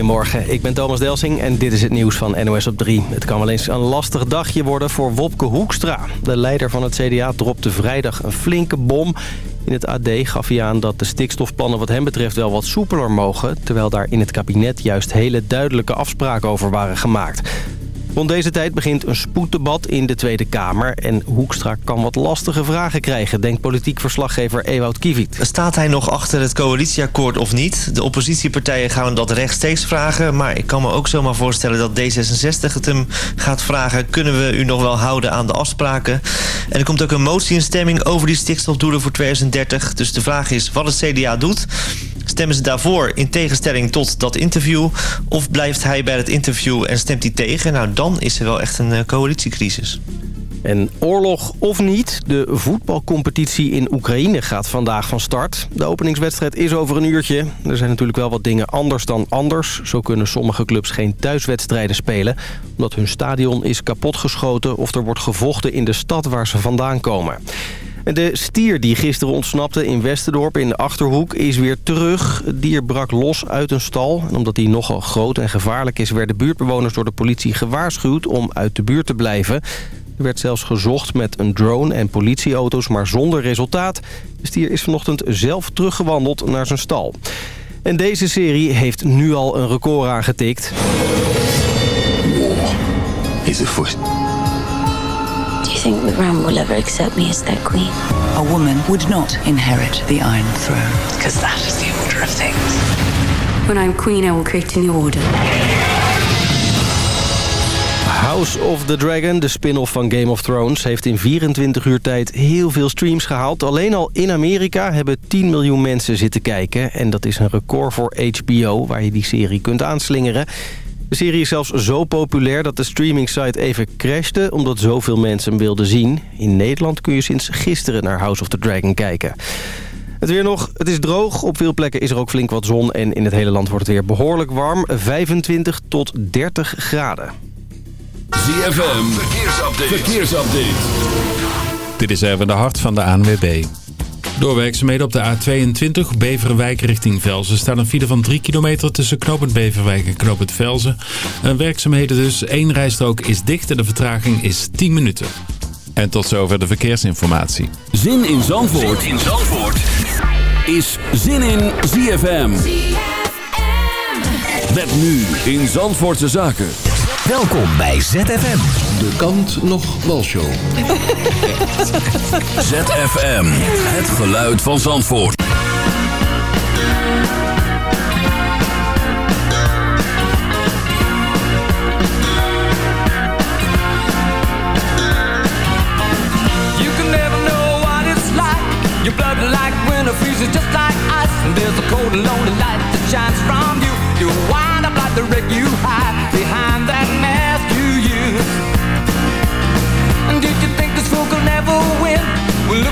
Goedemorgen, ik ben Thomas Delsing en dit is het nieuws van NOS op 3. Het kan wel eens een lastig dagje worden voor Wopke Hoekstra. De leider van het CDA dropte vrijdag een flinke bom. In het AD gaf hij aan dat de stikstofplannen wat hem betreft wel wat soepeler mogen... terwijl daar in het kabinet juist hele duidelijke afspraken over waren gemaakt. Rond deze tijd begint een spoeddebat in de Tweede Kamer. En Hoekstra kan wat lastige vragen krijgen, denkt politiek verslaggever Ewout Kiviet. Staat hij nog achter het coalitieakkoord of niet? De oppositiepartijen gaan dat rechtstreeks vragen. Maar ik kan me ook zomaar voorstellen dat D66 het hem gaat vragen... kunnen we u nog wel houden aan de afspraken? En er komt ook een motie in stemming over die stikstofdoelen voor 2030. Dus de vraag is wat het CDA doet... Stemmen ze daarvoor in tegenstelling tot dat interview? Of blijft hij bij het interview en stemt hij tegen? Nou, dan is er wel echt een eh, coalitiecrisis. En oorlog of niet, de voetbalcompetitie in Oekraïne gaat vandaag van start. De openingswedstrijd is over een uurtje. Er zijn natuurlijk wel wat dingen anders dan anders. Zo kunnen sommige clubs geen thuiswedstrijden spelen... omdat hun stadion is kapotgeschoten of er wordt gevochten in de stad waar ze vandaan komen. De stier die gisteren ontsnapte in Westerdorp in de Achterhoek is weer terug. Het dier brak los uit een stal. En omdat hij nogal groot en gevaarlijk is... werden buurtbewoners door de politie gewaarschuwd om uit de buurt te blijven. Er werd zelfs gezocht met een drone en politieauto's, maar zonder resultaat. De stier is vanochtend zelf teruggewandeld naar zijn stal. En deze serie heeft nu al een record aangetikt. is afoot. Think the Ram will ever accept me as their queen? A woman would not inherit the Iron Throne. Because that is the order of things. When I'm queen, I will create a new order. House of the Dragon, de spin-off van Game of Thrones... heeft in 24 uur tijd heel veel streams gehaald. Alleen al in Amerika hebben 10 miljoen mensen zitten kijken. En dat is een record voor HBO, waar je die serie kunt aanslingeren. De serie is zelfs zo populair dat de streamingsite even crashte... omdat zoveel mensen hem wilden zien. In Nederland kun je sinds gisteren naar House of the Dragon kijken. Het weer nog, het is droog. Op veel plekken is er ook flink wat zon. En in het hele land wordt het weer behoorlijk warm. 25 tot 30 graden. ZFM, verkeersupdate. verkeersupdate. Dit is even de hart van de ANWB. Door werkzaamheden op de A22 Beverwijk richting Velzen staat een file van 3 kilometer tussen knooppunt Beverwijk en knooppunt Velzen. Een werkzaamheden dus, één rijstrook is dicht en de vertraging is 10 minuten. En tot zover de verkeersinformatie. Zin in Zandvoort, zin in Zandvoort. is Zin in ZFM. Met nu in Zandvoortse Zaken. Welkom bij ZFM. De kant nog walshow. ZFM, het geluid van Zandvoort. You can never know what it's like. Your blood like winter freezes just like ice. And there's a cold and lonely light that shines from you. You wind up like the wreck you hide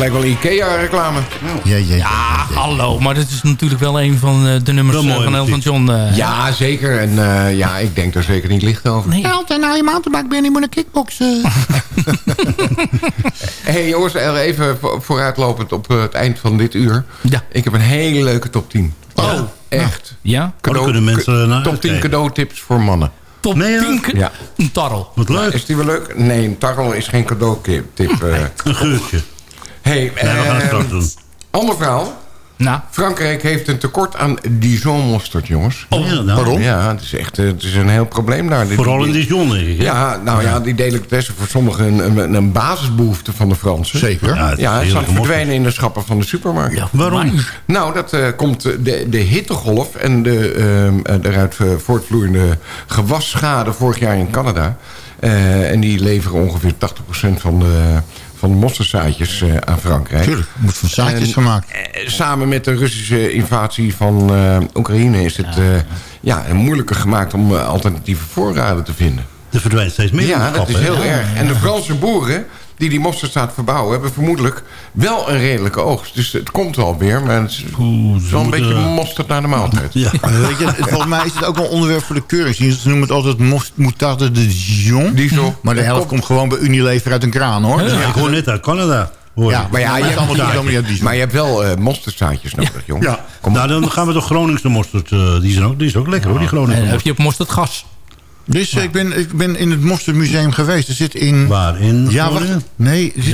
lijkt wel Ikea-reclame. Ja, ja, ja. hallo. Maar dit is natuurlijk wel een van eh, de nummers eh, mooi, van Elton John. eh. Ja, zeker. En eh, ja, ik denk er zeker niet licht over. Nee. Altijd nou je mountainbike ben je moet een kickboksen. hey, jongens, even vo- vooruitlopend op het eind van dit uur. Ja. Ik heb een hele leuke top 10. Oh. Echt. Ja? Cadeau- kunnen mensen naar top 10 uitkijken. cadeautips voor mannen. Top Nee, ja. 10 Ja. Een tarrel. Wat leuk. Is die wel leuk? Nee, een tarrel is geen cadeautip. eh. Een geurtje. Hey, Nee, we gaan het eh, straks doen. ander verhaal. Nou, Frankrijk heeft een tekort aan Dijon mosterd, jongens. Ja, nou, Waarom? Ja, het is echt het is een heel probleem daar. Vooral in Dijon, denk ik. hè? Ja, nou ja, die delicatesse voor sommigen een, een, een basisbehoefte van de Fransen. Zeker. Ja, het Ja, verdwijnen in de schappen van de supermarkt. ja, Waarom? Nou, dat eh, komt de, de hittegolf en de ehm, eh, daaruit eh, voortvloeiende gewasschade vorig jaar in Canada. Eh, en die leveren ongeveer 80% van de, van de mosterdzaadjes eh, aan Frankrijk. Tuurlijk, moet van zaadjes gemaakt. eh, samen met de Russische invasie van eh, Oekraïne is het ja, moeilijker gemaakt om alternatieve voorraden te vinden. Er verdwijnt steeds meer Ja, dat is heel erg. En de Franse boeren die die mosterdzaad verbouwen... hebben vermoedelijk wel een redelijke oogst. Dus het komt wel weer, maar het is wel een beetje mosterd naar de maaltijd. Ja. Maar Weet je, volgens mij is het ook wel een onderwerp voor de keuringsdienst. Ze noemen het altijd mos- moutarde de Dijon. Dijon. Maar de helft komt gewoon bij Unilever uit een kraan, hoor. Ja, ik hoor net uit Canada. Hoor Ja. Maar ja, je is hebt, niet maar je hebt wel eh mosterdzaadjes nodig, jongen. Ja. Kom Nou, dan gaan we toch Groningse mosterd. eh, die, zijn ook, die is ook lekker hoor, die en Groningse heb je op mosterdgas. Dus ik, ben, ik ben in het Mosterdmuseum geweest. Er zit in... Waar? In Ja, wacht. Nee. Zit?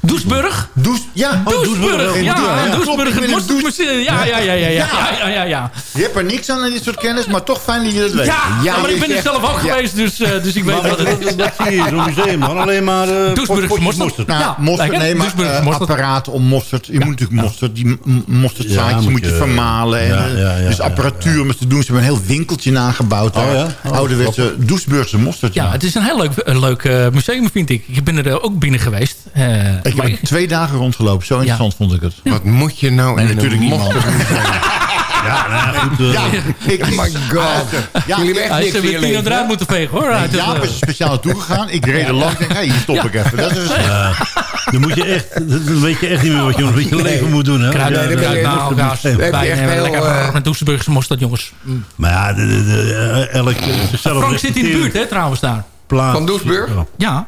Doesburg? Ja, Oh, Doesburg. Ja, ja, ja. Doesburg. Ja, ja, ja, ja, ja, ja, ja, ja. Je hebt er niks aan aan dit soort kennis, maar toch fijn dat je dat weet. Ja, ja maar ik ben er zelf ook geweest, dus, eh, dus ik weet wat het is. Dat zie je zo'n museum, dan alleen maar uh, Doesburg mosterd. Nou, mosterd, nee, maar eh, apparaat om mosterd. Je moet natuurlijk mosterd, die mosterdzaadjes moet je vermalen. Dus apparatuur om te doen. Ze hebben een heel winkeltje nagebouwd oh, daar. Oh, Ouderwetse Doesburgse mosterd. Ja, het is een heel leuk museum, vind ik. Ik ben er ook binnen geweest. Eh, Ik heb maar twee dagen rondgelopen. Zo interessant vond ik het. Wat moet je nou Nee, in natuurlijk een niet? Ja, nou ja, goed. eh, Ja, ik, Oh my god. Ja, Jullie hebben echt niks ze in je eruit moeten vegen, hoor. Nee, Jaap eh, is er speciaal naartoe gegaan. Ik reed er langs en denk, hé, hier stop ik even. Dat is ja, dan, moet je echt, dan weet je echt niet meer wat je met je leven moet doen. Hè? Kruid, Ja, dan ben je- kruid, nou, heb je gaas, echt heel, eh, lekker eh, met Doesenburgse mosterd, jongens. Maar ja, de, de, de, eh, elk Frank zit in de buurt, hè, trouwens, daar. Plaats. Van Doesburg? Ja.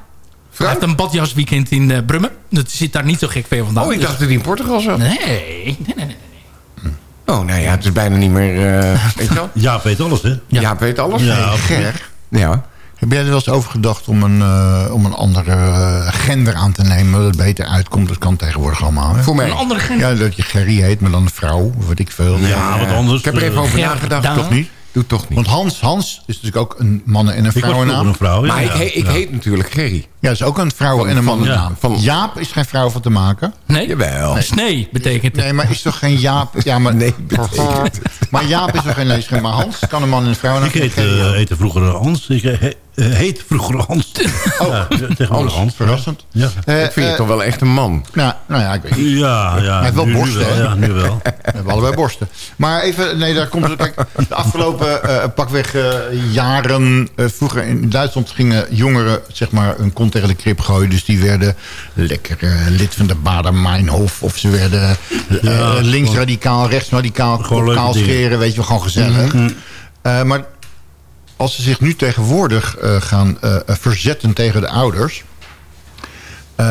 Hij heeft een badjasweekend in eh, Brummen. Dat zit daar niet zo gek ver vandaan. Oh, ik dus- dacht dat hij in Portugal zat. Nee, nee, nee, nee. Oh, nou ja, het is bijna niet meer... eh weet je wel? Jaap weet alles, hè? Ja. Jaap weet alles. Ja. Ger. Ja. Heb jij er wel eens over gedacht om een, eh, om een andere gender aan te nemen... dat het beter uitkomt? Dat kan tegenwoordig allemaal. Hè? Voor mij. Een andere gender. Ja, dat je Gerry heet, maar dan een vrouw. Weet ik veel. Ja, wat anders. Ik heb er even over Ger- nagedacht. Toch niet? Doe toch niet. Want Hans, Hans is natuurlijk ook een mannen- en een vrouwennaam. een vrouw. Ja, Maar ik, he- ik ja. heet natuurlijk Gerry. Ja, dat is ook een vrouwen- en een mannennaam. van- Jaap is geen vrouw van te maken. Nee? Jawel. Snee betekent het. Nee, maar is toch geen Jaap... Ja, maar, Nee, betekent maar Jaap is toch geen... Nee, is geen maar Hans kan een man en een vrouw. Ik heet, eh, heette vroeger Hans. Ik eh, he- eh, heet vroeger Hans. Oh, Ja, tegenwoordig Hans, Hans. verrassend. Ja. Eh, ik vind je eh, toch wel echt een man. Nou, nou ja, ik weet niet. Ja, ja. Hij heeft wel nu- nu borsten, wel, hè? Ja, nu wel. We hebben allebei borsten. Maar even, nee, daar komt het. Kijk, de afgelopen eh, pakweg jaren. eh, vroeger in Duitsland gingen jongeren zeg maar een kont tegen de krip gooien. Dus die werden lekker eh, lid van de Bader-Meinhof. Of ze werden eh, Ja, linksradicaal, rechtsradicaal, dingen. scheren. Weet je wel, gewoon gezellig. Eh, maar als ze zich nu tegenwoordig eh, gaan eh, verzetten tegen de ouders... eh,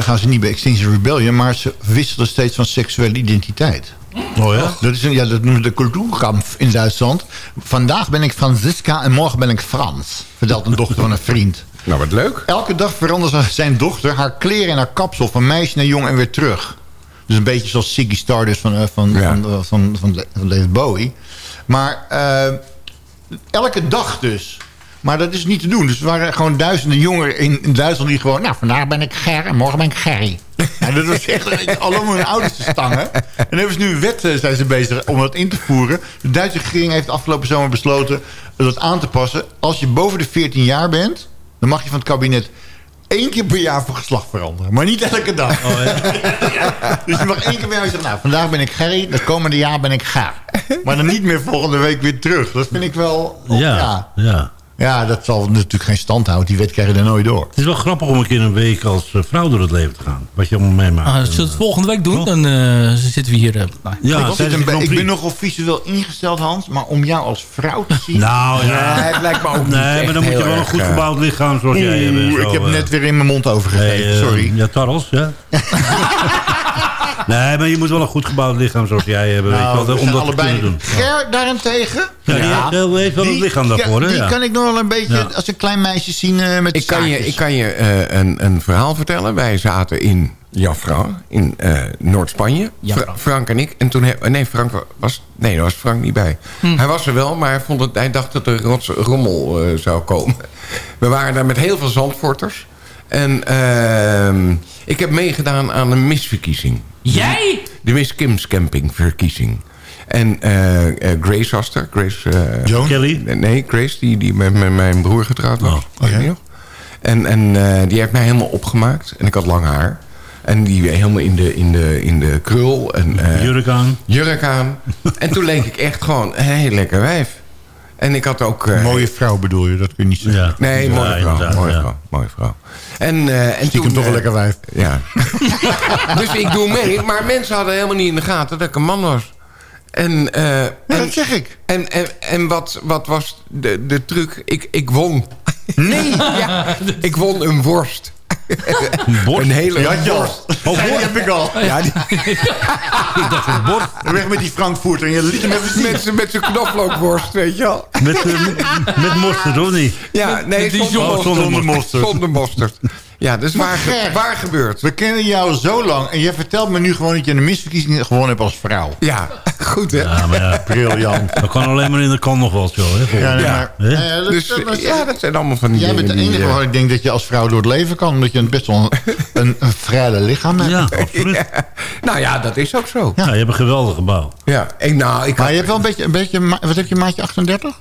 gaan ze niet bij Extinction Rebellion... maar ze wisselen steeds van seksuele identiteit. Oh ja? Dat, is een, ja, dat noemen ze de cultuurkamp in Duitsland. Vandaag ben ik Franziska en morgen ben ik Frans. Vertelt een dochter van een vriend. Nou, wat leuk. Elke dag verandert zijn dochter haar kleren en haar kapsel... van meisje naar jong en weer terug. Dus een beetje zoals Ziggy Stardust van, van, Ja. van, van, van, David Bowie. Maar elke dag dus. Maar dat is niet te doen. Dus er waren gewoon duizenden jongeren in, Duitsland die gewoon... Nou, vandaag ben ik Ger en morgen ben ik Gerry. Ja, dat was echt allemaal hun ouders te stangen. En hebben ze nu een wet eh, zijn ze bezig om dat in te voeren. De Duitse regering heeft afgelopen zomer besloten dat aan te passen. Als je boven de 14 jaar bent, dan mag je van het kabinet één keer per jaar van geslacht veranderen. Maar niet elke dag. Dus je mag één keer per jaar zeggen, nou, vandaag ben ik Gerry, het komende jaar ben ik Gaar. Maar dan niet meer volgende week weer terug. Dat vind ik wel... Ja, ja. Ja, dat zal natuurlijk geen stand houden. Die wet krijg je er nooit door. Het is wel grappig om een keer een week als eh, vrouw door het leven te gaan. Wat je allemaal meemaakt. Ah, zullen we het volgende week doen? Dan eh, zitten we hier... eh, nou, Ja, ik, een ben nogal visueel ingesteld, Hans. Maar om jou als vrouw te zien... Nou ja. Nee, het lijkt me ook niet Nee, echt maar dan moet je wel een goed gebouwd lichaam zoals jij hebt. zo, ik heb net weer in mijn mond overgegeven, sorry. Ja, tarrels, ja. nee, maar je moet wel een goed gebouwd lichaam zoals jij hebt. weet je Nou, wel, we om dat te allebei. kunnen doen. Ger daarentegen... Ja, die heeft wel- het lichaam daarvoor, hè? Die Ja. kan ik nog wel een beetje Ja. als een klein meisje zien eh, met Ik kan je, ik kan je eh, een, een verhaal vertellen. Wij zaten in Jafra, in eh, Noord-Spanje. Fra- Frank en ik. En toen heb, nee, Frank wa- was, nee, daar was Frank niet bij. Hij was er wel, maar hij, vond het, hij dacht dat er rots, rommel eh, zou komen. We waren daar met heel veel zandvorters. En ehm, ik heb meegedaan aan een misverkiezing. Jij? De Miss Kim's Camping verkiezing. En eh, eh, Grace was er. Grace, eh, Joan? Kelly? Nee, Grace, die, die met, met mijn broer getrouwd was. Je nog? En, en eh, die heeft mij helemaal opgemaakt. En ik had lang haar. En die helemaal in de, in de, in de krul. En, eh, Jurk aan. jurk aan. en toen leek ik echt gewoon een heel lekker wijf. En ik had ook... eh, Mooie vrouw bedoel je, dat kun je niet zeggen. Ja. Nee, Ja, mooie vrouw. inderdaad, Mooie ja. vrouw. Mooie vrouw. En, eh en Stiekem toch een lekker wijf. Ja. dus ik doe mee. Maar mensen hadden helemaal niet in de gaten dat ik een man was. En, eh, Ja, en, dat zeg ik. en, en, en wat, wat was de, de truc? Ik, ik won. Nee! ja, ik won een worst. Borst? Een hele Ja, ja. worst. Oh, die heb ik al. Ja, die, Ik dacht een bord Weg met die Frankfurter en je liet hem even met, met zijn knoflookworst, weet je wel. met, eh, met, met mosterd, of niet? Ja, nee, die zonder, zonder zonder, mosterd. mosterd. Zonder mosterd. Ja, dus waar, ge- waar gebeurt. We kennen jou zo lang en jij vertelt me nu gewoon dat je een misverkiezing gewonnen hebt als vrouw. Ja, goed hè. Ja, maar ja. Briljant. Dat kan alleen maar in de kan nog wel zo, hè? volgens Ja, nee, mij. maar, Hè? dat- Dus dat was- ja, dat zijn allemaal van die Jij bent de die, enige eh, waar ik denk dat je als vrouw door het leven kan. Omdat je een best wel een, een, vrije lichaam hebt. Ja, absoluut. Ja. Nou ja, dat is ook zo. Ja, je hebt een geweldig gebouw. Ja, ik, nou, ik, Maar had- je hebt wel een beetje, een beetje wat heb je, maatje 38?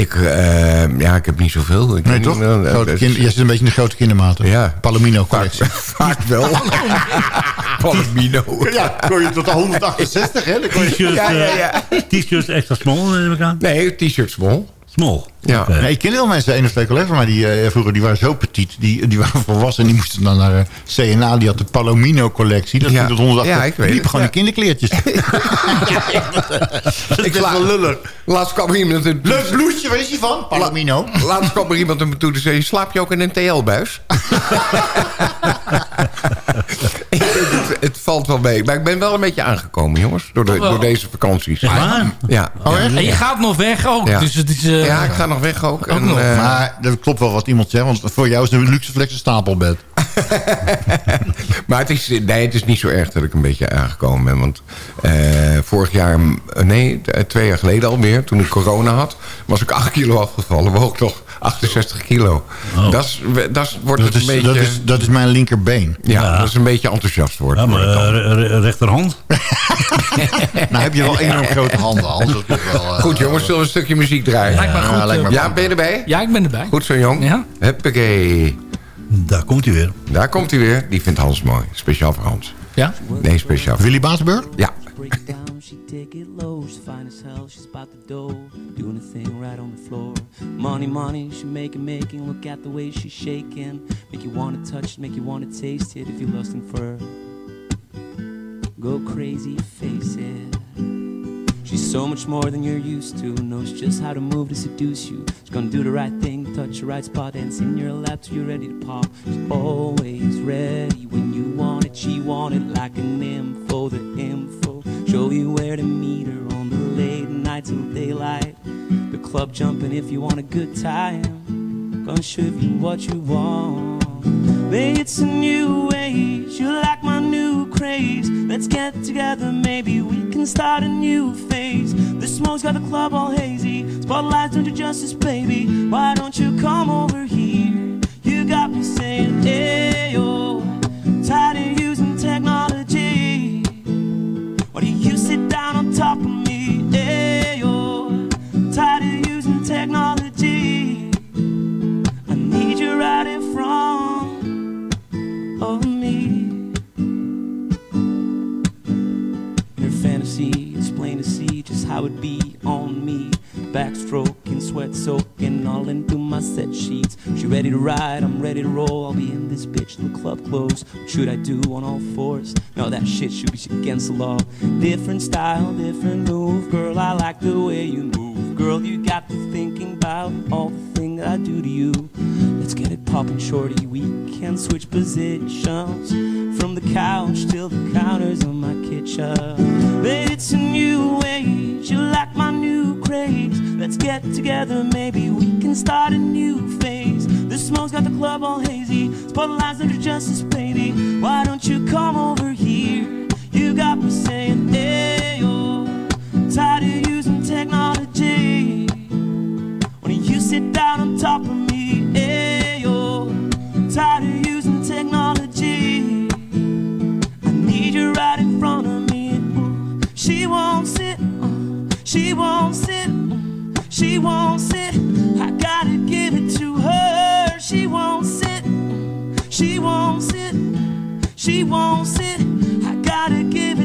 Ik, eh, ja, ik heb niet zoveel. Ik Nee, toch? niet eh, Grote jij zit een beetje in de grote kindermaten. Ja. Palomino collectie. Vaak wel. Palomino. Ja, kon je tot de 168, hè? Dan kon je... T-shirt Ja, ja, ja. eh, extra small, neem ik aan. Nee, t-shirt small. Small. Ja. Nee, ik ken heel mensen, één of twee collega's, maar die eh, vroeger die waren zo petit. Die, die waren volwassen en die moesten dan naar eh, CNA. Die had de Palomino-collectie. Dat Ja. ging tot 108. Ja, ik liep het, gewoon ja. in kinderkleertjes. dat is wel lullig. Laatst kwam er iemand... in- Leuk bloesje, waar is die van? Palomino. Laatst kwam er iemand naar me toe en zei... slaap je ook in een TL-buis? het, het valt wel mee. Maar ik ben wel een beetje aangekomen, jongens. Door, de, door deze vakanties. Waar? Ja. Oh? En je gaat nog weg ook. Ja. Dus het is... eh, ja, ik ga nog weg ook. en, nog. eh, Maar dat klopt wel wat iemand zegt. Want voor jou is een luxe flex een stapelbed. maar het is, nee, het is niet zo erg dat ik een beetje aangekomen ben. Want eh, vorig jaar, nee, twee jaar geleden alweer... toen ik corona had, was ik 8 kilo afgevallen. Woog ik nog 68 kilo. Oh. Dat, is, dat is, wordt Dat het is, een beetje... dat, is, dat is mijn linkerbeen. ja, Ja. dat is een beetje enthousiast worden. Ja, maar eh, re- re- rechterhand? Nou heb je wel enorm grote handen, Hans. Dat is wel, eh, Goed jongens, zullen we een stukje muziek draaien? Lijkt me goed. Ja, lijkt me eh, Ja, ben je erbij? ja, ik ben erbij. Goed zo, jong. Ja. Huppakee. Daar komt hij weer. Daar komt hij weer. Die vindt Hans mooi. Speciaal voor Hans. Ja? Nee, speciaal voor... Willy Baasburg? Ja. She take it low. She's fine as hell, she's about the dough. Doing a thing right on the floor. Money, money, she make it, making. Look at the way she's shaking. Make you wanna touch it, make you wanna taste it. If you're lusting for her, go crazy, face it. She's so much more than you're used to. Knows just how to move to seduce you. She's gonna do the right thing, touch the right spot, dance in your lap till you're ready to pop. She's always ready when you want it. She want it like an info, the info. Show you where to meet her on the late night till daylight. The club jumping if you want a good time. Gonna show you what you want. It's a new age. You like my new craze. Let's get together, maybe we can start a new phase. The smoke's got the club all hazy. Spotlights don't do justice, baby. Why don't you come over here? You got me saying, hey, soaking, all into my set sheets. She ready to ride, I'm ready to roll. I'll be in this bitch the club close. What should I do on all fours? No, that shit should be against the law. Different style, different move. Girl, I like the way you move. Girl, you got me thinking about all the things I do to you. Let's get it poppin', shorty. We can switch positions from the couch till the counters of my kitchen. But it's a new age. You like my new craze. Let's get together, maybe we can start a new phase. The smoke's got the club all hazy. Spotlights under justice, baby. Why don't you come over here? You got me saying, hey, yo. Tired of using technology. When you sit down on top of me, front of me. She won't sit, she won't sit, she won't sit. I gotta give it to her. She won't sit, she won't sit, she won't sit. I gotta give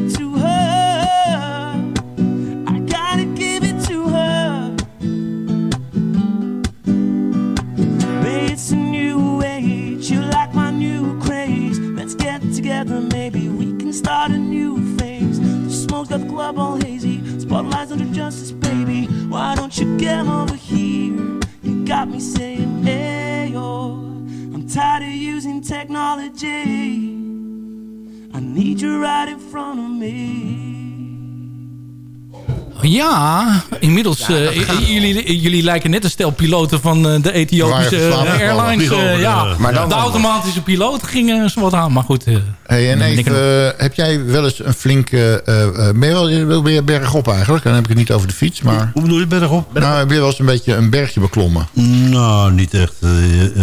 Ja, inmiddels. eh, jullie, jullie lijken net een stel piloten van eh, de Ethiopische eh, Airlines. ja. Maar dan- de automatische piloot ging zo wat aan. Maar goed. eh, Hey, en even, heb jij wel eens een flinke... eh, eh, ben, je wel, wel ben je bergop eigenlijk? Dan heb ik het niet over de fiets, maar... Hoe bedoel je bergop? Nou, heb je wel eens een beetje een bergje beklommen? Nou, niet echt.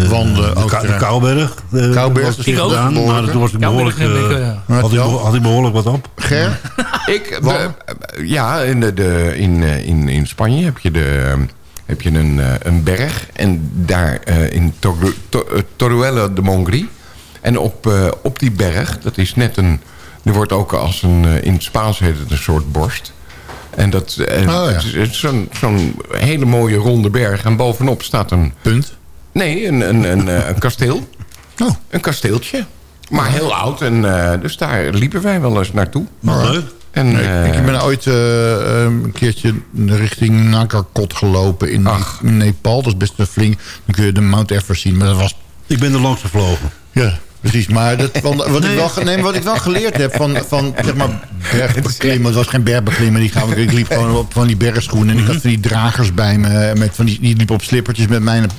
Wandelen, de. Kouberg. eh, er ik ook. gedaan, Maar Behoorlijk. toen was ik behoorlijk, eh, had, ik, Wat had ik behoorlijk wat op. Ger? Ik, ja, in, de, de, in, eh, in, in Spanje heb je, de, heb je een, eh, een berg. En daar eh, in Toru- eh, Toruella de Mongri. En op, op die berg, dat is net een... Er wordt ook als een... in het Spaans heet het een soort borst. En dat eh, Oh, ja. is- zo'n hele mooie ronde berg. En bovenop staat een... Punt? Nee, een, een, een, een kasteel. Oh. Een kasteeltje. Maar heel oud. En, dus daar liepen wij wel eens naartoe. leuk. En, Nee, eh, ik ben ooit eh, een keertje richting Nagarkot gelopen in, in Nepal. Dat is best een flink. Dan kun je de Mount Everest zien. Maar dat was... Ik ben er langs gevlogen. Ja, precies. Maar dat, want wat, ik wel, nee, wat ik wel geleerd heb van, van zeg maar, bergbeklimmen. Het was geen bergbeklimmen. Die gaan, ik liep gewoon op van die bergschoenen. En ik had van die dragers bij me. Met van die, die liepen op slippertjes met mijn,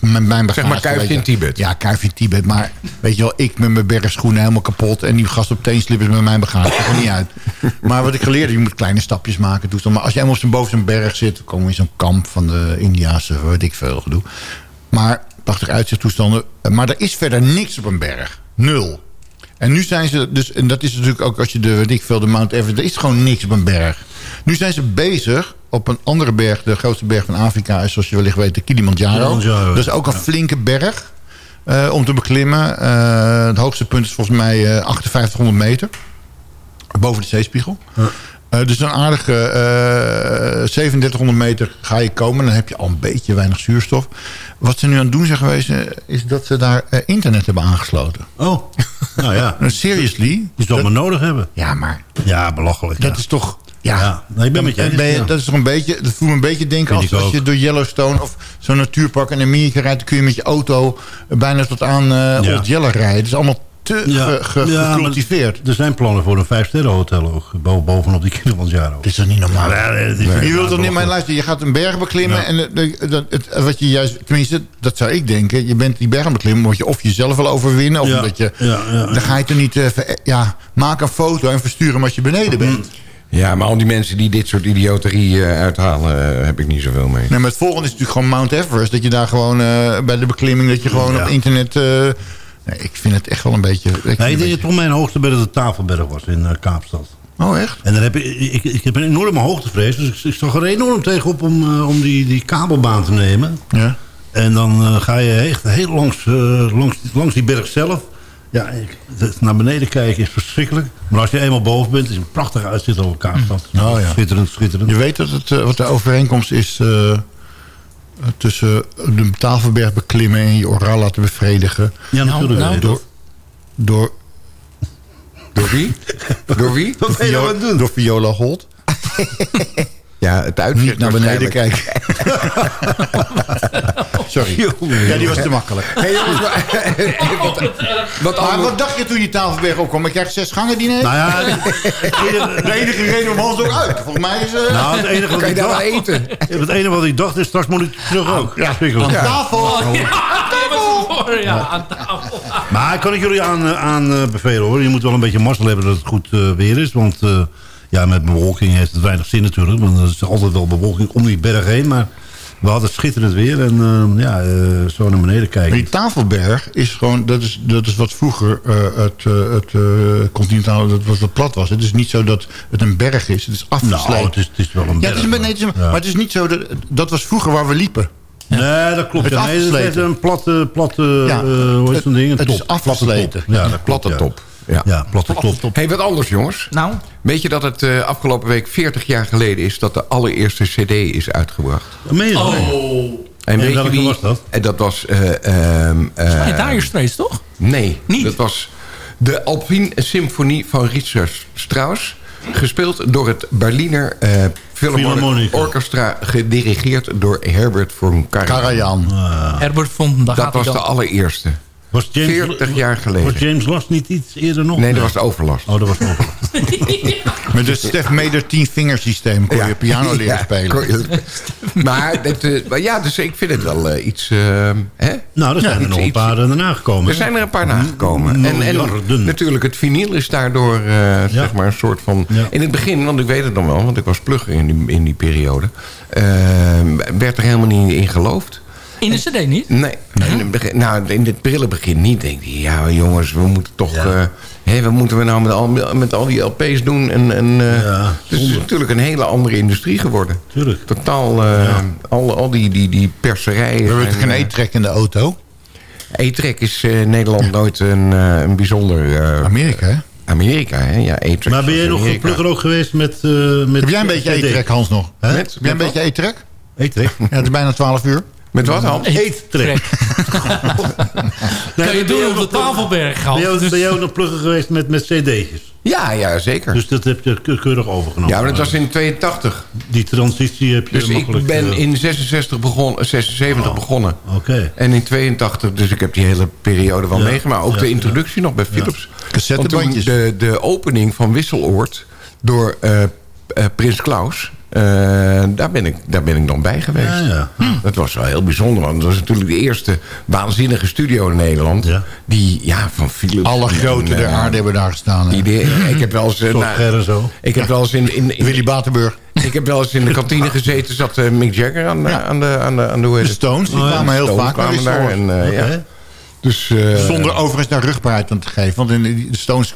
met mijn bagage. Zeg maar kuifje in Tibet. Ja, kuifje in Tibet. Maar weet je wel, ik met mijn bergschoenen helemaal kapot. En die gast op teenslippers met mijn bagage. Dat niet uit. Maar wat ik geleerd heb, je moet kleine stapjes maken. toestand. Maar als je helemaal op zo'n boven zo'n berg zit... dan komen we in zo'n kamp van de Indiaanse, weet ik veel, gedoe. Maar prachtig uitzichttoestanden. Maar er is verder niks op een berg. Nul. En nu zijn ze dus, en dat is natuurlijk ook als je de, weet ik veel, de Mount Everest, er is gewoon niks op een berg. Nu zijn ze bezig op een andere berg, de grootste berg van Afrika is, zoals je wellicht weet, de Kilimanjaro. Kilimanjaro, dat is ook een flinke berg eh, om te beklimmen. Eh, het hoogste punt is volgens mij eh 5800 meter. Boven de zeespiegel. Eh, dus een aardige eh 3700 meter ga je komen. Dan heb je al een beetje weinig zuurstof. Wat ze nu aan het doen zijn geweest... eh, is dat ze daar eh, internet hebben aangesloten. Oh, nou ja. Nou, seriously. Je zal maar nodig hebben. Ja, maar... Ja, belachelijk. Dat ja. is toch... Ja, Ja, ik ben met je ja. Dat is toch een beetje... Dat voelt me een beetje denken als, als je door Yellowstone... of zo'n natuurpark in Amerika rijdt... dan kun je met je auto bijna tot aan eh Ja. Old Yeller rijden. Het is allemaal te ge, ge- ja, maar gecultiveerd. Er zijn plannen voor een vijfsterrenhotel ook. bo- Bovenop die Kilimanjaro. Dit is toch niet normaal? Ja, nee, dat is- je wilt toch niet, maar belachelijk. luister, je gaat een berg beklimmen Ja. en de- de- dat- het, wat je juist, tenminste, dat zou ik denken, je bent die berg aan het beklimmen, moet je of jezelf wel overwinnen, of Ja, omdat je, ja, ja, dan ga je toch niet, eh, ver- ja, maak een foto en verstuur hem als je beneden bent. Ja, maar al die mensen die dit soort idioterie eh, uithalen, eh, heb ik niet zoveel mee. Nee, maar het volgende is natuurlijk gewoon Mount Everest, dat je daar gewoon eh, bij de beklimming, dat je gewoon Ja. op internet, eh, nee, ik vind het echt wel een beetje, ik Nee, ik denk dat toch mijn hoogste berg de Tafelberg was in eh, Kaapstad. oh echt? En dan heb ik, ik, ik heb een enorme hoogtevrees. Dus ik, ik zag er enorm tegenop om, eh, om die, die kabelbaan te nemen. Ja. En dan eh, ga je echt heel langs, langs, langs die berg zelf. Ja, naar beneden kijken is verschrikkelijk. Maar als je eenmaal boven bent, is het een prachtig uitzicht over Kaapstad. Oh, ja. Schitterend, schitterend. Je weet dat het, wat de overeenkomst is, tussen de Tafelberg beklimmen en je oral laten bevredigen. Ja, natuurlijk. Nou, door, door, door wie? door wie? Door, Viola, door Viola Holt. Ja, het uitzicht Niet naar beneden kijken. Sorry. Ja, die was te makkelijk. Hey, jongens, maar- wat, wat Maar wat dacht je toen je Tafelberg opkwam? Ik krijg zes gangen diner? Nou ja, de enige reden om Hans ook uit. Volgens mij is... eh, nou, het enige wat Kan je ik daar eten? Het enige wat ik dacht is, straks moet ik terug ook. Ja, aan tafel. Ja, aan tafel. Maar kan ik jullie aan, eh, aan eh, bevelen hoor. Je moet wel een beetje mazzel hebben dat het goed weer is. Want eh, ja, met bewolking heeft het weinig zin natuurlijk. Want er is altijd wel bewolking om die berg heen. Maar we hadden schitterend weer. En eh, ja, eh, zo naar beneden Maar kijken. die Tafelberg is gewoon... Dat is, dat is wat vroeger eh, het, eh, het continentaal... Dat wat, wat plat was. Het is niet zo dat het een berg is. Het is afgeslepen. Nou, het is, het is wel een ja, berg. het is, nee, het is Ja. Maar het is niet zo... Dat, dat was vroeger waar we liepen. Nee, dat klopt. Het Ja, nee, het is afgesleten. een platte, platte Ja, hoe heet zo'n ding? Een het is top. afgesleten. Platte top. Ja, dat Platte ja. top. Ja. Ja, platte top. Hey, wat anders jongens. Nou, Weet je dat het eh, afgelopen week 40 jaar geleden is... dat de allereerste cd is uitgebracht? Meen oh. En weet je wie... was dat? En dat was... eh, ehm, eh, Hey, Dire Straits, toch? nee, Niet? dat was de Alpine Symfonie van Richard Strauss. Gespeeld door het Berliner eh Philharmonic. Orchestra... gedirigeerd door Herbert von Karajan. Karajan. Herbert vond, daar Dat was de allereerste. Was James, 40 jaar geleden. Was James Last niet iets eerder nog? Nee, dat was de overlast. Oh, dat was overlast. Met het Stef Meder 10 systeem kon je piano leren Ja, spelen. je- maar, eh, maar ja, dus ik vind het wel eh, iets... eh, hè? Nou, er zijn er iets- nog een paar daarna gekomen. Er zijn er een paar nagekomen. En, en natuurlijk, het vinyl is daardoor eh, zeg maar een soort van... Ja. In het begin, want ik weet het nog wel, want ik was plugger in die, in die periode... werd er helemaal niet in geloofd. In de cd niet? Nee, In, het begin, nou, in het brillenbegin niet. Denk ik, ja jongens, we moeten toch... Ja. eh, hè, wat moeten we nou met al, met al die LP's doen? En, en, eh, Ja, dus het is natuurlijk een hele andere industrie geworden. Tuurlijk. Totaal, eh, al, al die, die, die perserijen. We hebben geen e-trek in de auto. E-Trek is eh, Nederland nooit een, eh, een bijzonder... eh, Amerika, hè? Amerika, hè? Ja, E-Trek Maar ben jij nog Amerika. plugger ook geweest met... eh met Heb jij een beetje e-trek, Hans, nog? Hè? Met- Heb jij een beetje e-trek? E-trek? Ja, het is bijna 12 uur. Met wat, Hans? Eettrek. Kan je doen op de Tafelberg, Hans. Dus- ben jij ook nog plugger geweest met, met cd'tjes? Ja, ja, zeker. Dus dat heb je ke- keurig overgenomen. ja, maar dat was in 82. Die transitie heb je Dus ik makkelijk... ben eh, in 66 begon, 76 begonnen. Oké. En in 82, dus ik heb die hele periode wel Ja. meegemaakt. Ook Ja, de ja. introductie nog bij Philips. Cassettebandjes. De, de opening van Wisseloord door eh, eh, Prins Klaus... eh, daar, ben ik, daar ben ik dan bij geweest. Ja, ja. Dat was wel heel bijzonder. Want dat was natuurlijk de eerste waanzinnige studio in Nederland. Ja. Die, ja, van Philips. Alle grote der eh, aarde hebben daar gestaan. ik heb wel eens... eh, nou, zo. ik heb wel eens in, in, in Willy Batenburg. ik heb wel eens in de kantine gezeten, zat Mick Jagger aan, de aan de aan de aan de hoe? Stones, die Oh, ja. kwamen heel vaak kwamen daar en ja. Dus Zonder overigens daar rugbaarheid aan te geven. Want in de Stones,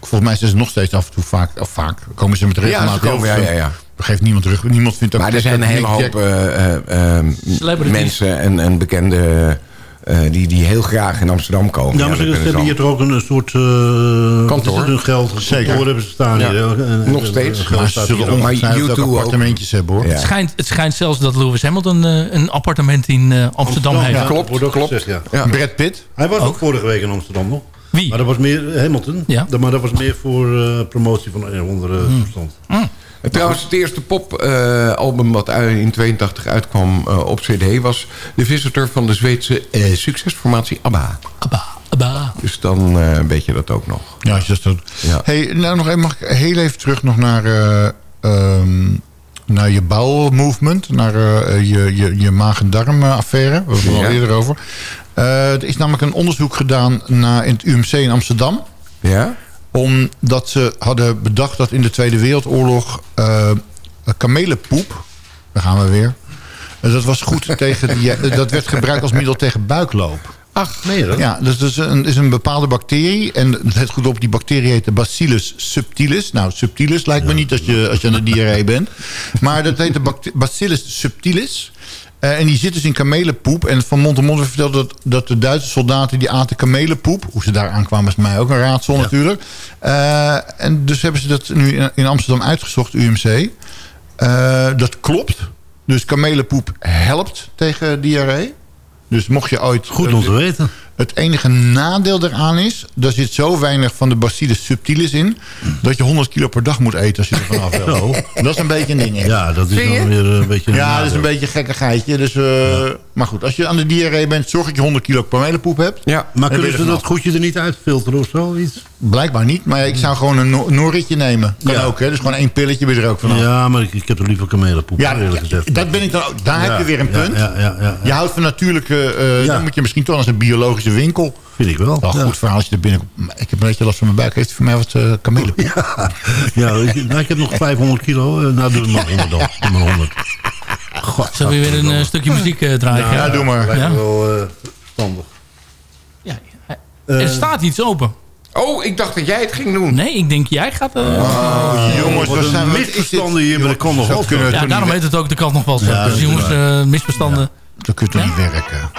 volgens mij zijn ze nog steeds af en toe vaak... Of vaak komen ze met ja, regelmatig ze komen, ja, ja, ja. Geeft niemand terug. Niemand vindt ook... Maar er zijn een hele hoop eh, eh, eh, mensen en, en bekende eh, die, die heel graag in Amsterdam komen. Ja, maar ze dat ze hebben hier toch ook een soort... eh, Kantoor. wat is het, Hun geld. Zeker. Kantoor hebben ze staan Ja. hier. hè? En- Nog steeds. Maar ze zullen Maar ook U2 ook. appartementjes hebben, hoor. Ja. Het, schijnt, het schijnt zelfs dat Lewis Hamilton eh, een appartement in eh, Amsterdam heeft. ja, Klopt, wordt ook klopt. gezegd, ja. Ja. Brad Pitt. Hij was ook vorige week in Amsterdam nog. Wie? Maar dat was meer Hamilton. Ja. Maar dat was meer voor eh, promotie van een andere verstand. En Trouwens, het eerste popalbum wat uit- in 82 uitkwam eh, op cd... was De Visitor van de Zweedse eh, succesformatie ABBA. Abba, abba. Dus dan eh weet je dat ook nog. Ja, als je dat doet. Ja. Hey, nou nog even, mag ik heel even terug nog naar, eh, ehm, naar je bowel-movement. Naar eh, je, je, je maag-en-darm-affaire. We hebben het Ja. al eerder over. Eh, er is namelijk een onderzoek gedaan naar, in het UMC in Amsterdam. Ja? Omdat ze hadden bedacht dat in de Tweede Wereldoorlog... eh kamelenpoep, daar gaan we weer... eh, dat was goed tegen die, eh, dat werd gebruikt als middel tegen buikloop. Ach, Nee, dat? Ja, dus dat is een, is een bepaalde bacterie. En het goed op, die bacterie heet de Bacillus subtilis. Nou, subtilis lijkt me niet als je, als je aan de diarree bent. Maar dat heet de Bacillus subtilis. Eh, en die zit dus in kamelenpoep. En van mond tot mond werd verteld dat, dat de Duitse soldaten die aten kamelenpoep. Hoe ze daar aankwamen is mij ook een raadsel natuurlijk. Eh, en dus hebben ze dat nu in, in Amsterdam uitgezocht, UMC. Eh, dat klopt. Dus kamelenpoep helpt tegen diarree. Dus mocht je ooit... Goed om te weten. Het enige nadeel eraan is... er zit zo weinig van de Bacillus subtilis in... dat je 100 kilo per dag moet eten als je er vanaf wil. Zo. Dat is een beetje een ding. hè. Ja, dat is dan weer een beetje... Ja, dat is een beetje een gekkigheidje. Dus, eh, Maar goed, als je aan de diarree bent... zorg dat je 100 kilo kamelenpoep hebt. Ja. Maar En kunnen ze dat goedje er niet uitfilteren of zo? Blijkbaar niet, maar ik zou gewoon een no- Norritje nemen. Kan Ja. ook, hè? Dus gewoon één pilletje je er ook vanaf. Ja, maar ik, ik heb er liever kamelenpoep, Ja, eerlijk gezegd. dat ben ik dan ook. Daar Ja, heb je weer een ja, punt. Ja, ja, ja, ja. Je houdt van natuurlijke... eh, Ja. Dan moet je misschien toch als een biologische winkel. Vind ik wel. Wel ja. goed verhaal als je er binnen... Ik heb een beetje last van mijn buik. Heeft u voor mij wat uh, kamelenpoep? Ja, ik, nou, ik heb nog 500 kilo. eh, Nou, doe het maar 100 dan. Doe maar 100. God, Zullen we weer een stukje muziek eh, draaien? Ja, doe maar. Ja? wel eh, verstandig. Ja, er staat iets open. Oh, ik dacht dat jij het ging doen. Nee, ik denk jij gaat... eh, Oh, jongens, Wat wat een zijn we... misverstanden hier, maar dat kan nog wel. ja, daarom heet het ook de kant nog wel. Ja, dat dus jongens, eh, misverstanden. zo kun je toch niet werken?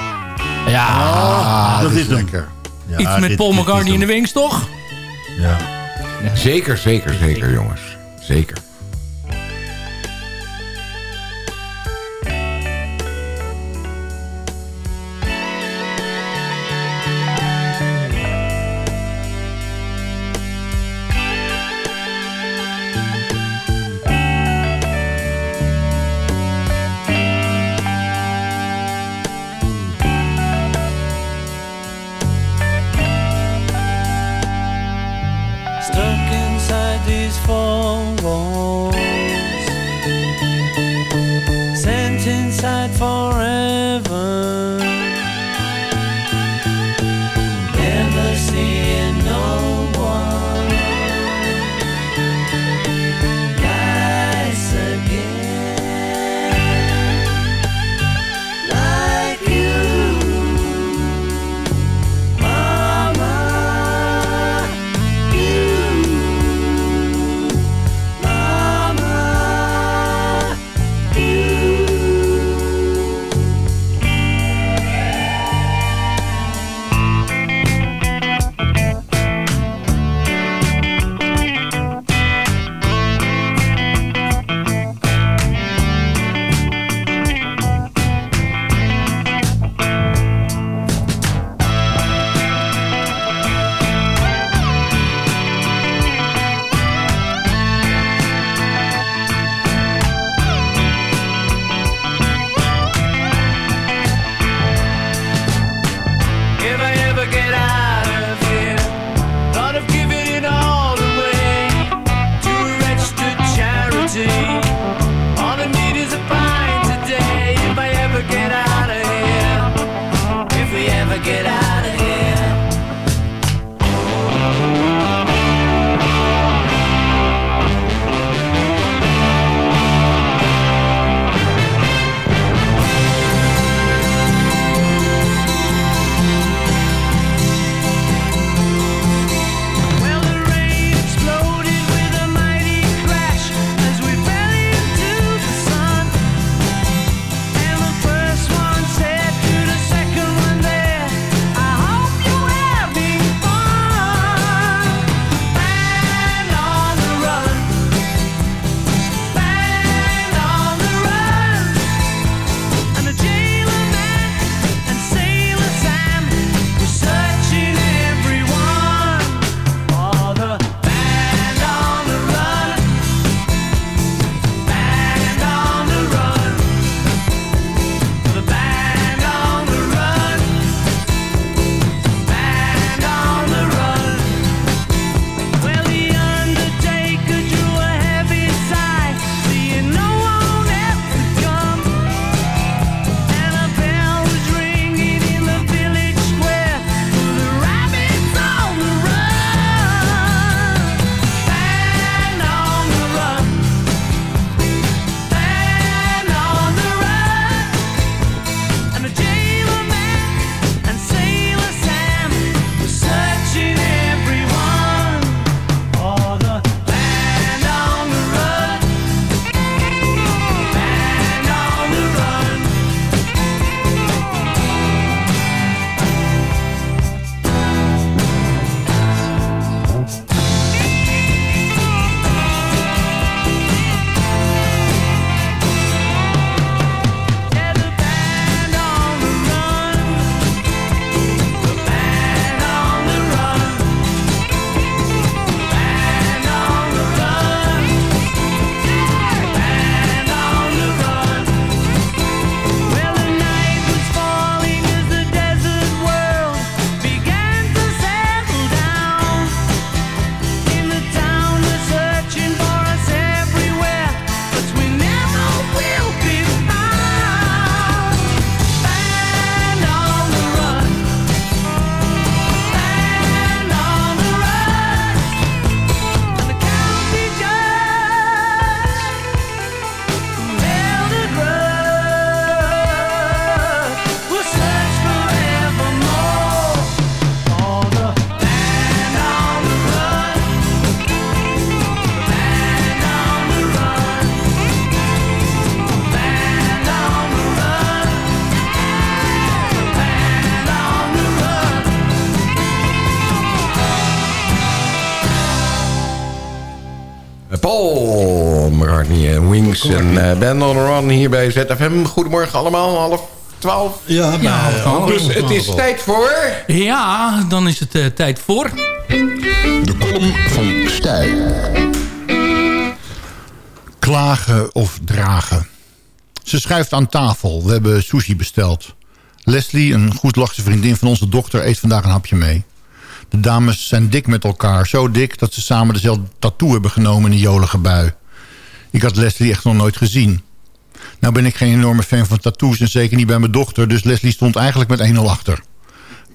Ja, Ah, dat dit is lekker. Ja, iets met dit- Paul McCartney in de wings, toch? Ja. Zeker, zeker, zeker, jongens. Zeker. Eh, Wings en eh Band on the Run hier bij ZFM. Goedemorgen allemaal, half twaalf. Ja, Ja, half twaalf. Dus het is tijd voor... Ja, dan is het eh, tijd voor... De column van Stijl. Klagen of dragen. Ze schuift aan tafel. We hebben sushi besteld. Leslie, een goed lachse vriendin van onze dochter, eet vandaag een hapje mee. De dames zijn dik met elkaar. Zo dik dat ze samen dezelfde tattoo hebben genomen in een jolige bui. Ik had Leslie echt nog nooit gezien. Nou ben ik geen enorme fan van tattoos en zeker niet bij mijn dochter... dus Leslie stond eigenlijk met 1-0 achter.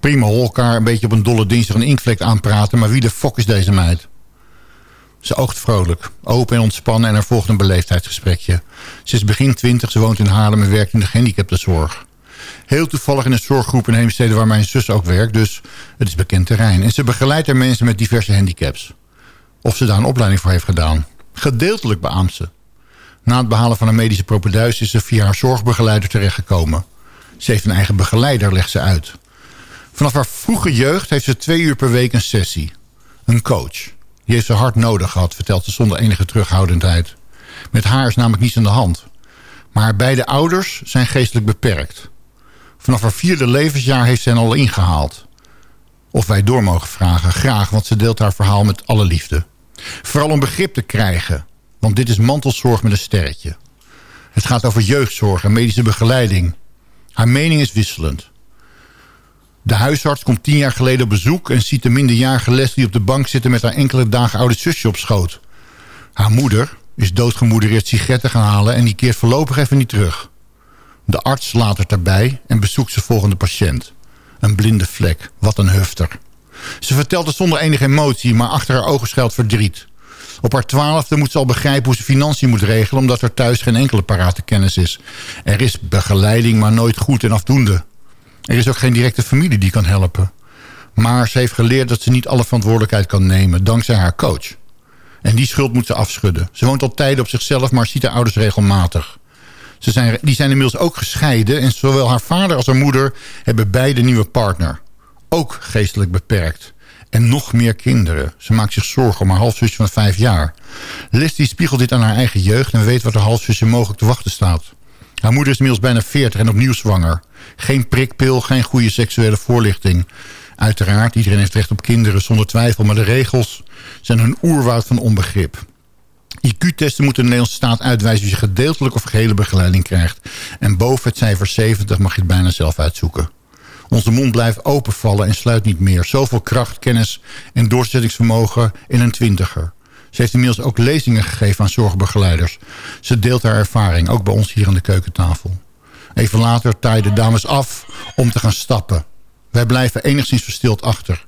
Prima hoor elkaar een beetje op een dolle dinsdag een inkvlek aanpraten... maar wie de fok is deze meid? Ze oogt vrolijk, open en ontspannen en er volgt een beleefdheidsgesprekje. Ze is begin twintig, ze woont in Haarlem en werkt in de gehandicaptenzorg. Heel toevallig in een zorggroep in Heemstede waar mijn zus ook werkt, dus het is bekend terrein. En ze begeleidt er mensen met diverse handicaps. Of ze daar een opleiding voor heeft gedaan. Gedeeltelijk beaamt ze. Na het behalen van een medische propeduis is ze via haar zorgbegeleider terechtgekomen. Ze heeft een eigen begeleider, legt ze uit. Vanaf haar vroege jeugd heeft ze twee uur per week een sessie. Een coach. Die heeft ze hard nodig gehad, vertelt ze zonder enige terughoudendheid. Met haar is namelijk niets aan de hand. Maar haar beide ouders zijn geestelijk beperkt. Vanaf haar vierde levensjaar heeft ze hen al ingehaald. Of wij door mogen vragen, graag, want ze deelt haar verhaal met alle liefde. Vooral om begrip te krijgen, want dit is mantelzorg met een sterretje. Het gaat over jeugdzorg en medische begeleiding. Haar mening is wisselend. De huisarts komt tien jaar geleden op bezoek... en ziet de minderjarige Leslie op de bank zitten... met haar enkele dagen oude zusje op schoot. Haar moeder is doodgemoedereerd sigaretten gaan halen... en die keert voorlopig even niet terug. De arts laat het erbij en bezoekt zijn volgende patiënt. Een blinde vlek, wat een hufter. Ze vertelt het zonder enige emotie... maar achter haar ogen schuilt verdriet. Op haar twaalfde moet ze al begrijpen hoe ze financiën moet regelen... omdat er thuis geen enkele parate kennis is. Er is begeleiding, maar nooit goed en afdoende. Er is ook geen directe familie die kan helpen. Maar ze heeft geleerd dat ze niet alle verantwoordelijkheid kan nemen... dankzij haar coach. En die schuld moet ze afschudden. Ze woont al tijden op zichzelf, maar ziet haar ouders regelmatig. Ze zijn, die zijn inmiddels ook gescheiden... en zowel haar vader als haar moeder hebben beide nieuwe partner. Ook geestelijk beperkt. En nog meer kinderen. Ze maakt zich zorgen om haar halfzusje van vijf jaar. Leslie spiegelt dit aan haar eigen jeugd... en weet wat haar halfzusje mogelijk te wachten staat. Haar moeder is inmiddels bijna 40 en opnieuw zwanger. Geen prikpil, geen goede seksuele voorlichting. Uiteraard, iedereen heeft recht op kinderen zonder twijfel... maar de regels zijn een oerwoud van onbegrip. IQ-testen moeten de Nederlandse staat uitwijzen... of je gedeeltelijk of gehele begeleiding krijgt. En boven het cijfer 70 mag je het bijna zelf uitzoeken. Onze mond blijft openvallen en sluit niet meer. Zoveel kracht, kennis en doorzettingsvermogen in een twintiger. Ze heeft inmiddels ook lezingen gegeven aan zorgbegeleiders. Ze deelt haar ervaring, ook bij ons hier aan de keukentafel. Even later taaien de dames af om te gaan stappen. Wij blijven enigszins verstild achter.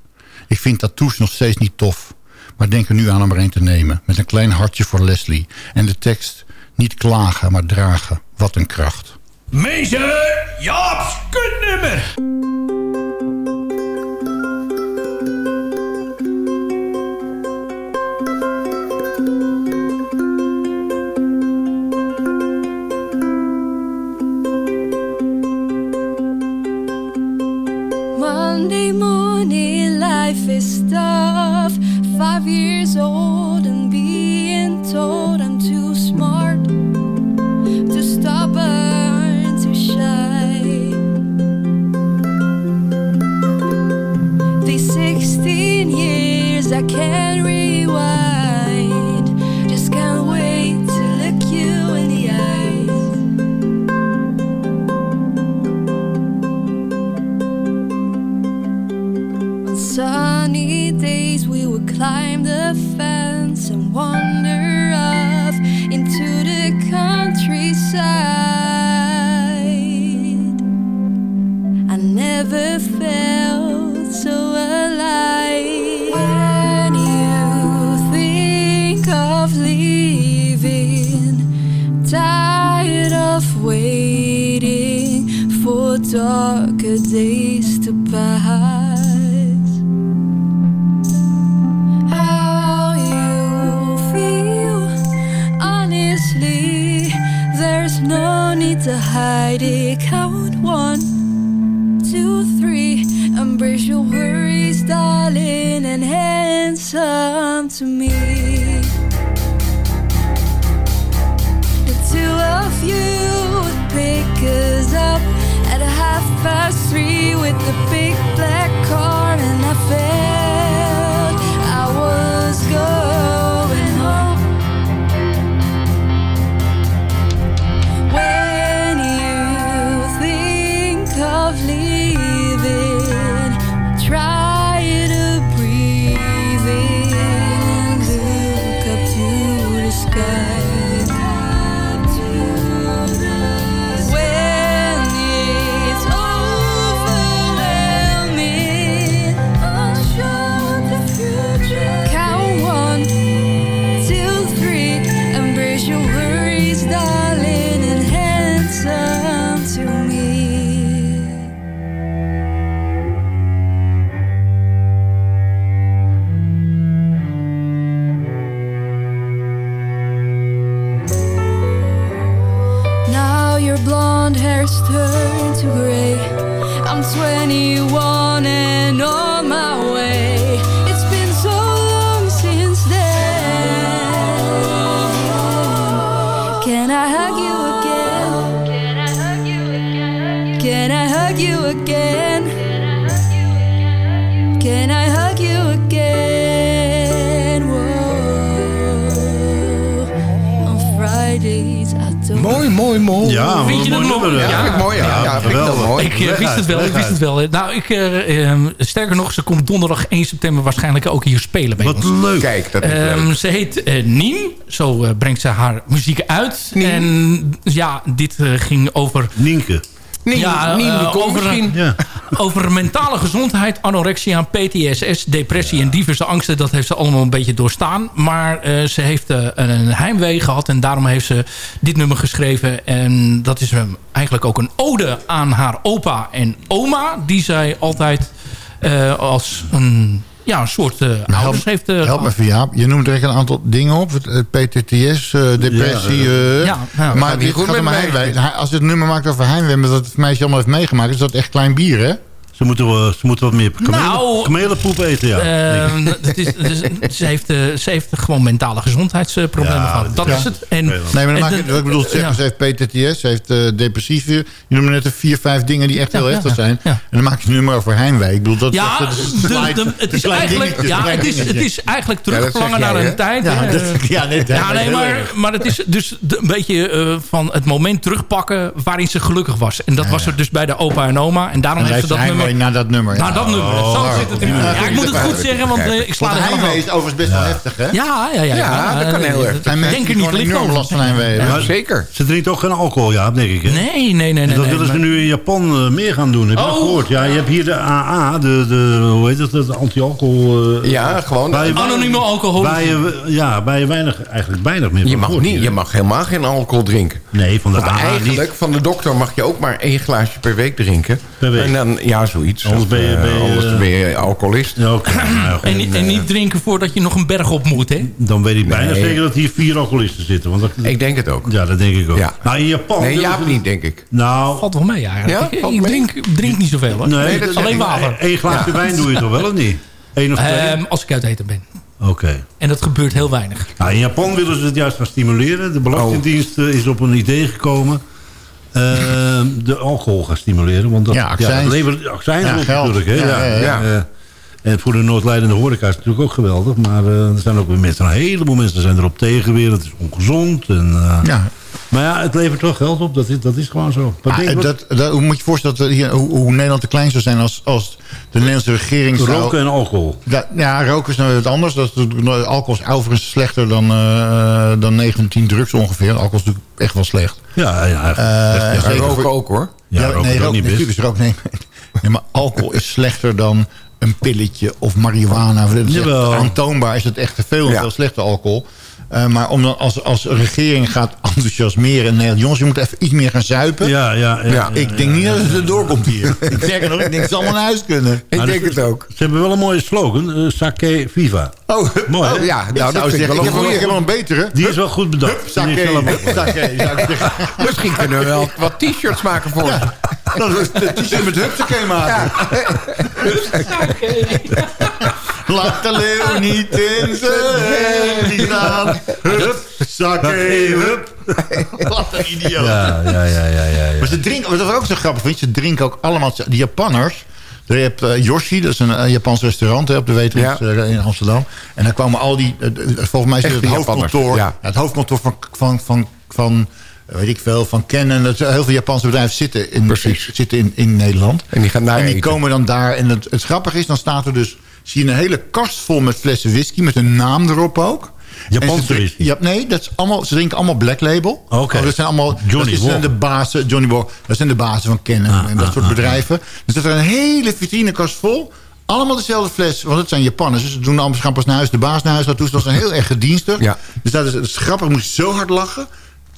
Ik vind tattoos nog steeds niet tof. Maar denk er nu aan om er een te nemen. Met een klein hartje voor Leslie. En de tekst niet klagen, maar dragen. Wat een kracht. Meester Jaap's kutnummer. Monday morning, life is tough. Five years old and being told sterker nog, ze komt donderdag 1 september waarschijnlijk ook hier spelen bij Wat ons. leuk. Kijk, dat is Ehm, leuk. ze heet eh Niem, zo eh, brengt ze haar muziek uit. En ja, dit eh, ging over... Nienke. Niem, ja, Niem, over, misschien. Ja. Over mentale gezondheid, anorexia, PTSS, depressie en diverse angsten. Dat heeft ze allemaal een beetje doorstaan. Maar eh, ze heeft eh, een heimwee gehad en daarom heeft ze dit nummer geschreven. En dat is hem eigenlijk ook een ode aan haar opa en oma. Die zij altijd eh, als een, ja, een soort eh, ouders heeft eh, Help me even, Jaap. Je noemt er een aantal dingen op. PTTS, eh, depressie. Ja, ja, ja. maar dit goed gaat om heimwee. Als het nummer maakt over heimwee... maar dat het meisje allemaal heeft meegemaakt... is dat echt klein bier, hè? Ze moeten, wel- ze moeten wat meer kamelen, Nou, kamelenpoep eten, ja. Ehm, het is, het is- ze, heeft, eh, ze heeft gewoon mentale gezondheidsproblemen Ja, gehad. Dat ja. is het. En, Nee, maar dan en maak de- je, wat ik bedoel, ja. ze heeft PTTS, ze heeft eh depressieve. Je noemde net een vier, vijf dingen die echt Ja, heel ja, heftig ja, zijn. ja. En dan maak je een nummer over heimwee. Ik bedoel, dat, Ja, dat, is de- de- het is eigenlijk, ja, het is, het is eigenlijk terugverlangen naar een tijd. Ja, ja, net, ja, nee, maar, maar het is dus de- een beetje eh, van het moment terugpakken waarin ze gelukkig was. En dat was er dus bij de opa en oma. En daarom En heeft ze dat heimwee naar dat nummer. Naar dat nummer. Zo Oh, zit het in. Ja, ik moet het goed zeggen, want eh, ik sla Want er helemaal heimwee is overigens best wel heftig, hè? Ja, ja, ja. Ja, dat kan heel erg. Er zijn mensen Denk er die gewoon enorm last van heimwee hebben. Ja, zeker. Ze drinkt ook geen alcohol, ja, denk ik. Hè? Nee, nee, nee. nee, En dat nee, willen ze nu in Japan eh, meer gaan doen. Heb je Oh. gehoord? Ja, je hebt hier de AA, de, de hoe heet het, het anti-alcohol... eh, Ja, gewoon. Anonieme alcohol. Ja, waar je weinig, eigenlijk weinig meer Je mag, niet, je mag helemaal geen alcohol drinken. Nee, van de AA eigenlijk, van de dokter mag je ook maar één glaasje per week drinken. Per week. En dan, ja, zoiets. Anders Of, ben je- eh, ben je, anders eh, ben je alcoholist. Ja, oké. Nou, En, niet- en niet drinken voordat je nog een berg op moet, hè? Dan weet ik bijna zeker dat hier vier alcoholisten zitten. Want dat, Ik denk het ook. ja, dat denk ik ook. Ja. Nou, in Japan... Nee, Jaap niet, denk ik. Nou, Valt wel mee eigenlijk. Ja, ik valt ik mee. drink, drink niet zoveel, hoor. nee, Alleen water. Eén glaasje Ja. wijn doe je toch wel, of niet? Eén of twee? Ehm, als ik uit eten ben. Oké. En dat gebeurt heel weinig. Nou, in Japan willen ze het juist gaan stimuleren. De Belastingdienst eh, is op een idee gekomen. Eh, de alcohol gaan stimuleren. Want dat, Ja, accijns. levert accijns Ja, op natuurlijk. Hè? Ja, ja, ja. eh, en voor de Noordleidende horeca is het natuurlijk ook geweldig. Maar eh, er zijn ook weer mensen, een heleboel mensen zijn erop tegen weer. Het is ongezond. En, eh, Ja. Maar ja, het levert toch geld op. Dat is, dat is gewoon zo. Ah, dat, dat, hoe moet je je voorstellen dat hier, hoe, hoe Nederland te klein zou zijn als, als de Nederlandse regering zou... roken en alcohol. Ja, ja, roken is nou wat anders. Dat alcohol is overigens slechter dan, eh dan 19 drugs ongeveer. Alcohol is natuurlijk echt wel slecht. Ja, ja. Eh, ja, zeker roken ook, hoor. Ja, roken nee, rook, niet best. natuurlijk is rook, nee, nee, maar alcohol is slechter dan een pilletje of marihuana. Dat is echt aantoonbaar is het echt te veel, Ja. veel slechter alcohol. Eh, maar om dan als, als regering gaat enthousiasmeren... nee, jongens, je moet even iets meer gaan zuipen. Ja, ja, ja, Ja. ik denk niet dat het erdoor komt hier. ik zeg nog, ik denk dat ze allemaal naar huis kunnen. Ik Maar denk het ook. Ze hebben wel een mooie slogan. eh, Sake Viva. Oh, Mooi, oh, Ja, nou, ik dat zeggen, wel ik een ik heb wel een betere. Die is wel goed bedacht. Sake, sake, zou ik zeggen. Misschien kunnen we wel wat t-shirts maken voor je. Dat is het t-shirt met hupsakee maken. Laat de leeuw niet in zijn gaan. Hup, Sake, hup. Wat een idioot. Ja, ja, ja, ja, ja, ja. Maar ze drinken, wat ik ook zo grappig vind, ze drinken ook allemaal, die Japanners. Je hebt eh, Yoshi, dat is een eh, Japans restaurant hè, op de Weterings eh, in Amsterdam. En daar kwamen al die, volgens mij is het het hoofdkantoor, ja. het hoofdkantoor van, van, van, van weet ik veel, van Canon. Dat heel veel Japanse bedrijven zitten in, zitten in, in Nederland. En die gaan daar En die eten. komen dan daar. En het, het grappige is, dan staat er dus... zie je een hele kast vol met flessen whisky... met een naam erop ook. Japanse whisky? Ja, nee, dat is allemaal, ze drinken allemaal Black Label. Oké. Oh, dat zijn allemaal Johnny dat zijn de bazen, Johnny Walker. Dat zijn de bazen van Canon en dat ah, soort ah, bedrijven. Dus dat er een hele vitrinekast vol... Allemaal dezelfde fles, want het zijn Japanners. Dus ze doen allemaal gaan pas naar huis, de baas naar huis. Dat was een heel erg gedienstig. Ja. Dus dat is, dat is grappig, ik moest zo hard lachen.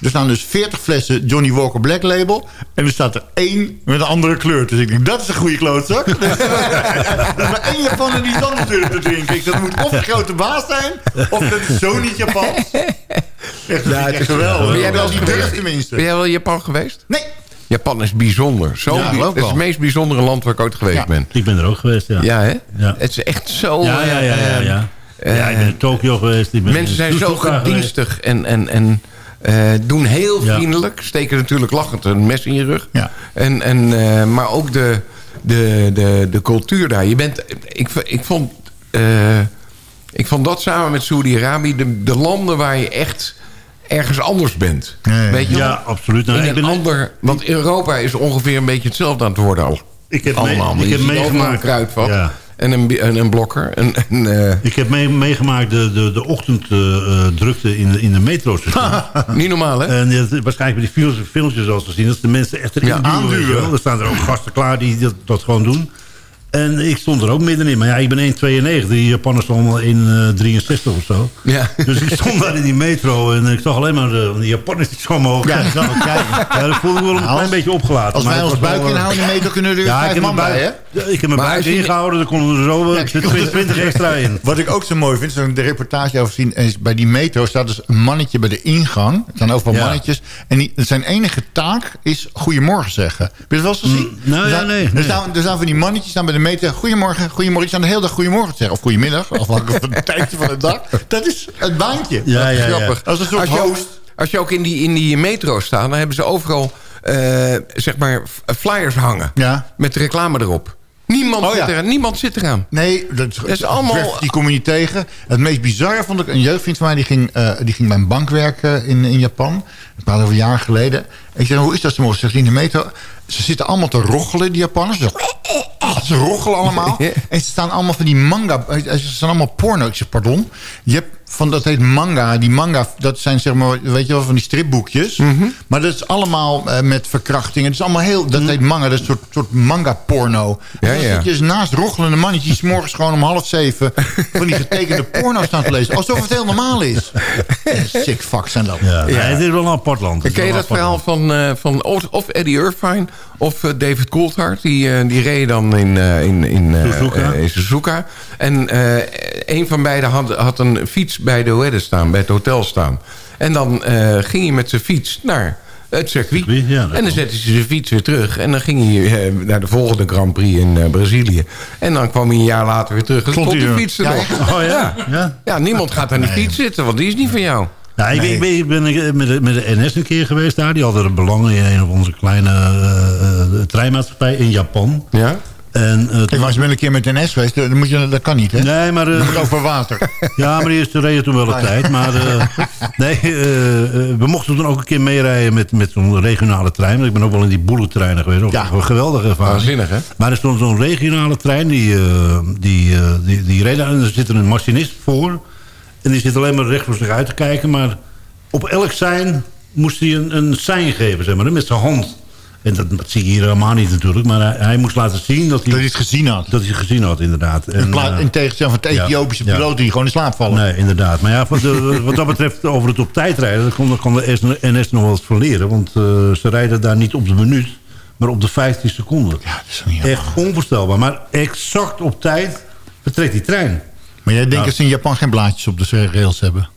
Er staan dus 40 flessen Johnny Walker Black Label. En er staat er één met een andere kleur. Dus ik denk, dat is een goede klootzak. Er is maar één Japaner die dan natuurlijk te drinken. Ik dat moet of een grote baas zijn... of dat is zo niet Japans. Echt, echt geweldig. Ben jij wel die geweest? tenminste. Ben jij wel in Japan geweest? Nee. Japan is bijzonder. Zo Ja, het is het meest bijzondere land waar ik ooit geweest Ja. ben. Ik ben er ook geweest, ja. Ja, hè? Ja. Het is echt zo... Ja, ja, ja, ja. ja. eh, ja, ik ben in Tokio geweest. Ik ben Mensen zijn zo geweest. gedienstig en, en, en eh, doen heel Ja. vriendelijk. Steken natuurlijk lachend een mes in je rug. Ja. En, en, eh, maar ook de, de, de, de cultuur daar. Je bent, ik, ik, vond, eh, ik vond dat samen met Saudi-Arabië... De, de landen waar je echt ergens anders bent. Weet je? Ja, absoluut. Nou, In ik een ben, ander, want Europa is ongeveer een beetje hetzelfde aan het worden al. ik heb, mee- Allemaal. ik heb meegemaakt... kruidvat Ja. En, een, en een blokker. En, en, eh, Ik heb mee- meegemaakt de, de, de ochtenddrukte in, de, in de metro's. niet normaal, hè? En hebt waarschijnlijk bij die filmpjes zoals te zien... dat de mensen echt erin Ja, aanduwen. Er staan er ook gasten klaar die dat, dat gewoon doen. En ik stond er ook middenin. Maar ja, ik ben 1,92. Die Japanners stonden allemaal 1,63 of zo. Ja. Dus ik stond daar in die metro en ik zag alleen maar de, die Japanners die zo omhoog. Ja, Ja, nou, kijk. dat voelde ik wel een Als- klein beetje opgelaten. Als maar wij ons buik eh, inhouden, meter kunnen er Ja, ik vijf heb man bij, hè? ja, ik heb mijn buik ingehouden. Er konden er zo eh, 20, 20 extra in. Wat ik ook zo mooi vind, is dat ik de reportage over zien... is bij die metro staat dus een mannetje bij de ingang. Het zijn overal Ja. mannetjes. En die, zijn enige taak is goedemorgen zeggen. Heb je dat wel eens gezien? nou Er ja, staan- nee, Er nee. staan, er staan van die mannetjes staan bij de metro. Goedemorgen, goedemorgen. Die staan de hele dag goedemorgen te zeggen. Of goedemiddag, afhankelijk van het tijdje van de dag. Dat is het baantje. Ja, ja, ja. Grappig. Als een soort je ook, host. als je ook in die, in die metro staat... dan hebben ze overal eh, zeg maar flyers hangen. Ja. Met reclame erop. Niemand, Oh, zit, eraan, niemand zit eraan. Nee, dat is, is allemaal- die kom je niet tegen. Het meest bizarre vond ik... Een jeugdvriend van mij die ging, eh, die ging bij een bank werken in, in Japan. Een paar over jaren geleden. Ik zei, hoe is dat? Ze in de metro... Ze zitten allemaal te rochelen, die Japanners. Ze, rochelen allemaal. En ze staan allemaal van die manga... eh, Ze staan allemaal porno. Ik zeg, pardon. Je hebt van, dat heet manga. Die manga, dat zijn zeg maar, weet je wel, van die stripboekjes. Mhm. Maar dat is allemaal eh, met verkrachtingen. Het is allemaal heel, dat heet manga. Dat is een soort, soort manga-porno. Ja, dan ja. dus naast rochelende mannetjes... morgens gewoon om half zeven... van die getekende porno staan te lezen. Alsof het heel normaal is. Sick fuck zijn dat. Ja, nee, het is wel een apart land. Ken je dat verhaal van, eh, van of, of Eddie Irvine of eh, David Coulthard? Die, eh, die reden dan in, eh, in, in, eh, Suzuka. in Suzuka. En eh, een van beiden had, had een fiets bij de Wedde staan, bij het hotel staan. En dan eh, ging hij met zijn fiets naar het circuit. Circuit, ja, dat en dan zette hij zijn fiets weer terug. En dan ging hij eh, naar de volgende Grand Prix in eh, Brazilië. En dan kwam hij een jaar later weer terug. En Stond fiets er Ja, nog. Oh ja? Ja. Ja, niemand gaat aan die fiets zitten, want die is niet van jou. Ja, ik, Nee. ik ben, ik ben ik- met, de, met de NS een keer geweest daar. Die hadden een belang in een of onze kleine eh, treinmaatschappij in Japan. Ja? En, eh, Ik was wel een keer met de NS geweest. Dat, moet je, dat kan niet, hè? nee, maar... eh, Dat moet over water. Ja, maar die is reden toen wel een tijd. Maar eh, nee, we mochten toen ook een keer meerijden met, met zo'n regionale trein. Want ik ben ook wel in die bullettreinen geweest. Ook Ja. een geweldige ervaring. Waanzinnig, hè? Maar er stond zo'n regionale trein. Die, eh, die, eh, die, die reed daar en er zit er een machinist voor. En die zit alleen maar recht voor zich uit te kijken. Maar op elk sein moest hij een, een sein geven, zeg maar, met zijn hand. En dat, dat zie je hier helemaal niet natuurlijk. Maar hij, hij moest laten zien dat hij, Dat hij het gezien had. dat hij het gezien had, inderdaad. En, In, plaats, eh, in tegenstelling van het Ethiopische ja. piloten die gewoon in slaap vallen. Nee, inderdaad. Maar ja, wat, wat dat betreft over het op tijd rijden... dan kon, dan kon de NS nog wel eens verleren. Want eh, ze rijden daar niet op de minuut, maar op de 15 seconden. Ja, dat is niet Echt onvoorstelbaar. Maar exact op tijd vertrekt die trein. Maar jij denkt Nou. dat ze in Japan geen blaadjes op de rails hebben?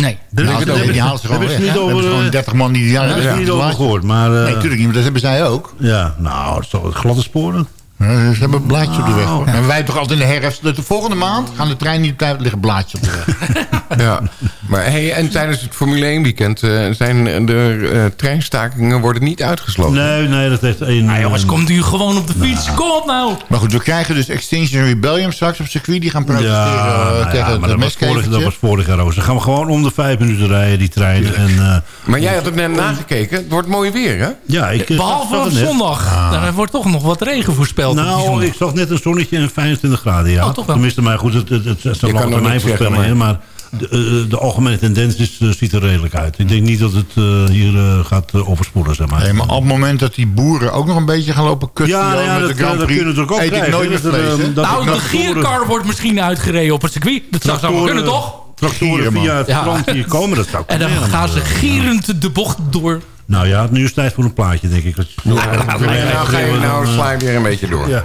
Nee. Daar Nou, hebben- halen ze gewoon hebben weg. niet Daar hebben over, gewoon eh, 30 man die... Ja, daar hebben ze ja, niet over gehoord. Maar, eh, Nee, natuurlijk niet, maar dat hebben zij ook. Ja, nou, het is toch gladde sporen. Ja, ze hebben blaadjes op de weg. En wij toch altijd in de herfst. De volgende maand gaan de trein niet blijven liggen blaadjes op de weg. Ja, maar hey, en tijdens het Formule 1 weekend eh, zijn de eh, treinstakingen worden niet uitgesloten. Nee, nee, dat heeft één... Ah, jongens, komt u gewoon op de fiets. Kom op nou. Maar goed, we krijgen dus Extinction Rebellion straks op circuit. Die gaan protesteren Ja, eh, nou ja, tegen maar het dat was, vorig, dat was vorig jaar ook. Dan gaan we gewoon om de vijf minuten rijden, die trein. En, eh, Maar jij had het net nagekeken. Het wordt mooi weer, hè? ja, ik, eh, Behalve het op zondag. Daar wordt toch nog wat regen voorspeld. Nou, ik zag net een zonnetje en 25 graden, ja. Oh, toch wel. Tenminste, maar goed, het, het, het, het kan staat nog nog mijn niks zeggen, voorspellingen, maar de, eh, de algemene tendens is, eh, ziet er redelijk uit. Ik denk niet dat het eh, hier eh, gaat uh, overspoelen, zeg maar. Nee, maar op het moment dat die boeren ook nog een beetje gaan lopen kutten... Ja, nou ja, met dat, de Grand Prix, kunnen toch ook eet ik krijgen, nooit meer er, eh, dat nou, de gierkar wordt misschien uitgereden op het circuit. Dat zou kunnen, toch? Tractoren via het Ja. hier komen, dat zou En dan kunnen, gaan ze gierend de bocht door. Nou ja, nu is het tijd voor een plaatje, denk ik. Als je- nou ga je nou Dan, eh, sla je weer een beetje door. Ja.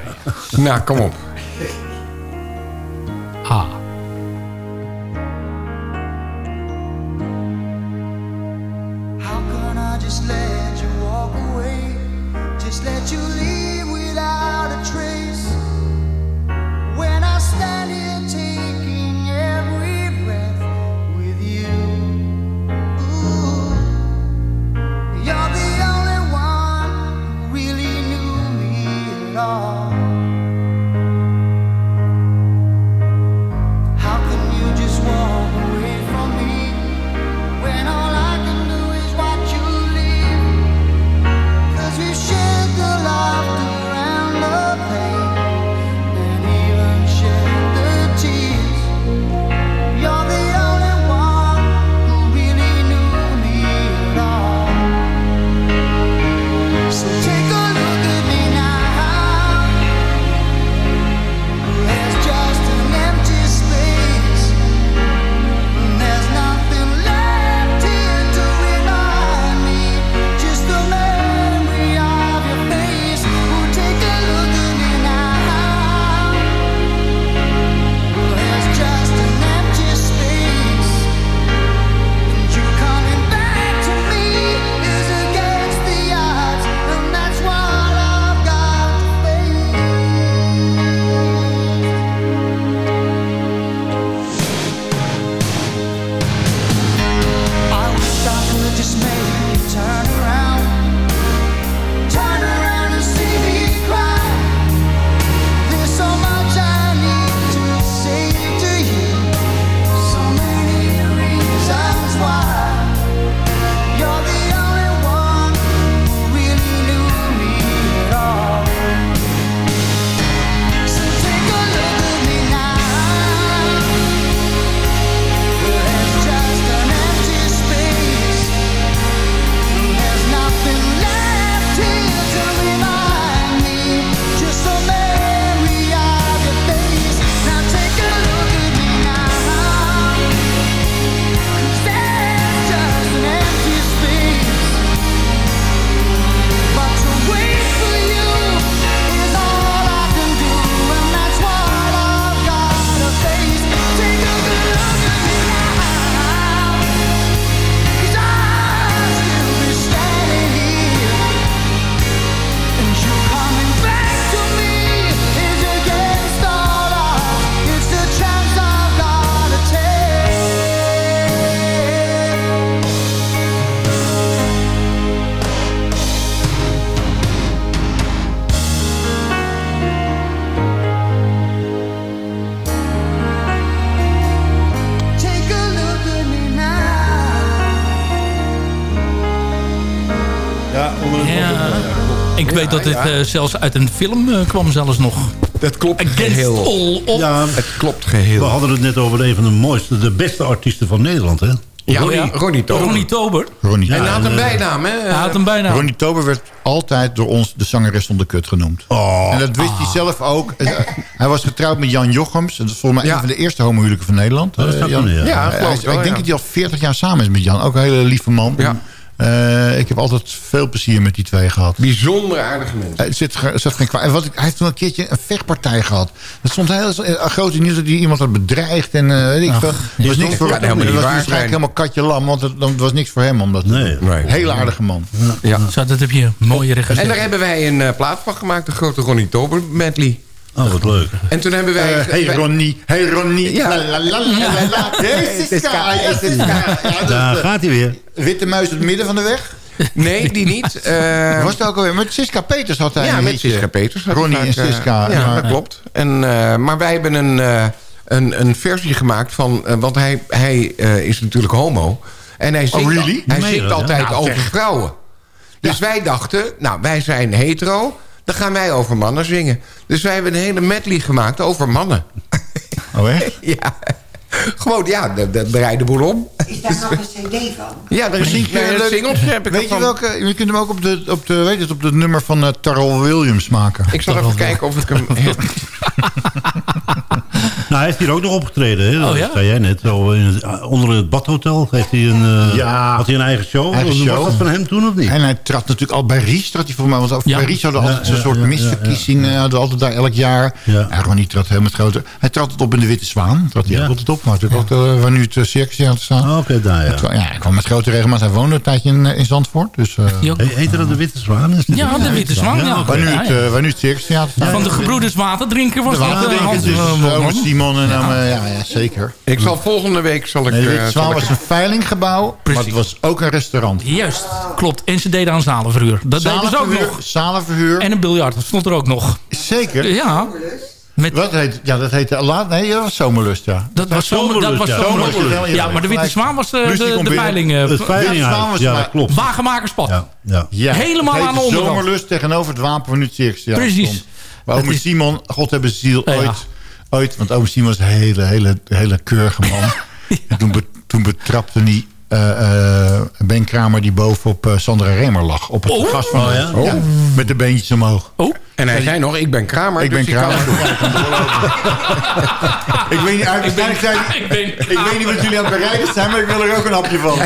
Nou, kom op. Ah. How can I just let you walk away? Just let you leave me weet dat dit eh, zelfs uit een film eh, kwam zelfs nog. Dat klopt Against geheel. all. Ja, Het klopt we geheel. hadden het net over een van de mooiste, de beste artiesten van Nederland, hè? Ja, Ronnie- ja, Ronnie Tober. Ronnie Tober. Ronnie, Hij had een en, bijnaam, hè? Hij had hem bijna. Ronnie Tober werd altijd door ons de zangeres onder kut genoemd. Oh, En dat wist hij zelf ook. Eh, Hij was getrouwd met Jan Jochems. Dat is volgens mij Ja. een van de eerste homohuwelijken van Nederland. dat Eh, zou Jan. kunnen, ja. Ja, is- ik denk dat hij al 40 jaar samen is met Jan. Ook een hele lieve man. Ja. Eh, ik heb altijd veel plezier met die twee gehad. Bijzonder aardige mensen. Er zit, zit geen kwaad. En Wat hij heeft toen een keertje een vechtpartij gehad. Dat stond heel uh, groot nieuws dat hij iemand had bedreigd. En eh, weet ik veel. Het was niks voor hem. was waar waarschijnlijk zijn. helemaal katje lam. Want het, het was niks voor hem. Omdat Nee. Nee. Hele aardige man. Ja. Zo, dat heb je mooie regie. En daar hebben wij een eh, plaat van gemaakt, de grote Ronnie Tober medley. Oh, wat leuk. En toen hebben wij... Eh, hey Ronnie, hey Ronnie. Ja. La, la, la, la. Hey Siska, hey Siska. Ja, dat Daar eh, gaat hij weer. Witte muis op het midden van de weg. Nee, die niet. Eh, was het ook alweer? Met Siska Peters had hij ja, een met. Siska Peters. Ronnie en eh, Siska. ja, maar- dat klopt. En, eh, maar wij hebben een, eh, een, een versie gemaakt van... want hij, hij eh, is natuurlijk homo. En hij zingt, Oh, really? hij zingt altijd ja? Nou, over vrouwen. Dus wij dachten, nou, wij zijn hetero... dan gaan wij over mannen zingen. Dus wij hebben een hele medley gemaakt over mannen. Oh echt? ja. Gewoon, ja, draait de boel om. Is daar nog een cd van? Ja, er is een leuk- singeltje heb ik Weet je welke? Je kunt hem ook op de, op de, weet je, het, op het nummer van uh, Tarl Williams maken. Ik zal even kijken of ik hem... Hij heeft hier ook nog opgetreden. Hè? Oh, Dat ja? zei jij net. Zo in het, onder het badhotel heeft hij een, eh, Ja. had hij een eigen show. Eigen Was show. dat van hem toen of niet? En hij trad natuurlijk al bij Ries, trad hij voor mij. Want Ja. bij Ries hadden Ja, altijd zo'n soort ja, misverkiezing. eh, hadden altijd daar elk jaar. Ja. Ja. gewoon niet trad heel met grote. Hij trad het op in de Witte Zwaan. Trad hij altijd op. Maar natuurlijk ook eh, waar nu het uh, circustheater staat. Oh, Oké, daar ja. Het ja, hij kwam met grote regelmaat. Hij woonde een tijdje in, eh, in Zandvoort. Dus, eh, Die He- Heette dat de Witte Zwaan? Is Ja, de Witte Zwaan, ja. waar, nu het, ja. eh, waar nu het circustheater staat. Van de gebroeders waterdrinker was dat eh, Hans dus eh, uh. Simon en dan, eh, ja, ja, zeker. Ik zal volgende week... Zal ik, Nee, de eh, Zwaan ik- was een veilinggebouw. Maar het was ook een restaurant. Juist, klopt. En ze deden aan zalenverhuur. Dat deden ze ook nog. zalenverhuur. En een biljart, dat stond er ook nog. Zeker. Ja. Met, Wat heet, ja, dat heette laat. Nee, dat was Zomerlust, ja. dat was zomer, dat was ja. zomerlust. Zomerlust, Ja, maar de Witte Zwaan was eh, de, de veiling. eh, Zwaan veilinghuis. was Ja, klopt. Wagenmakerspad. Ja, ja. Ja, Helemaal aan de onderkant. Zomerlust tegenover het wapen van circus. Ja, Precies. is- Simon, God hebben ze ziel, ooit, ooit... Want Simon was een hele, hele, hele keurige man. En toen, be- toen betrapte hij eh, eh, Ben Kramer die bovenop eh, Sandra Remer lag. Op het Oh. gas van Oh, ja? ja, Met de beentjes omhoog. Oh, En hij zei nog, ik ben Kramer. Ik ben dus kan- Kramer. Ja, ik kan doorlopen. ik weet niet, ik ben... ik weet niet wat jullie aan het bereiden zijn, maar ik wil er ook een hapje van.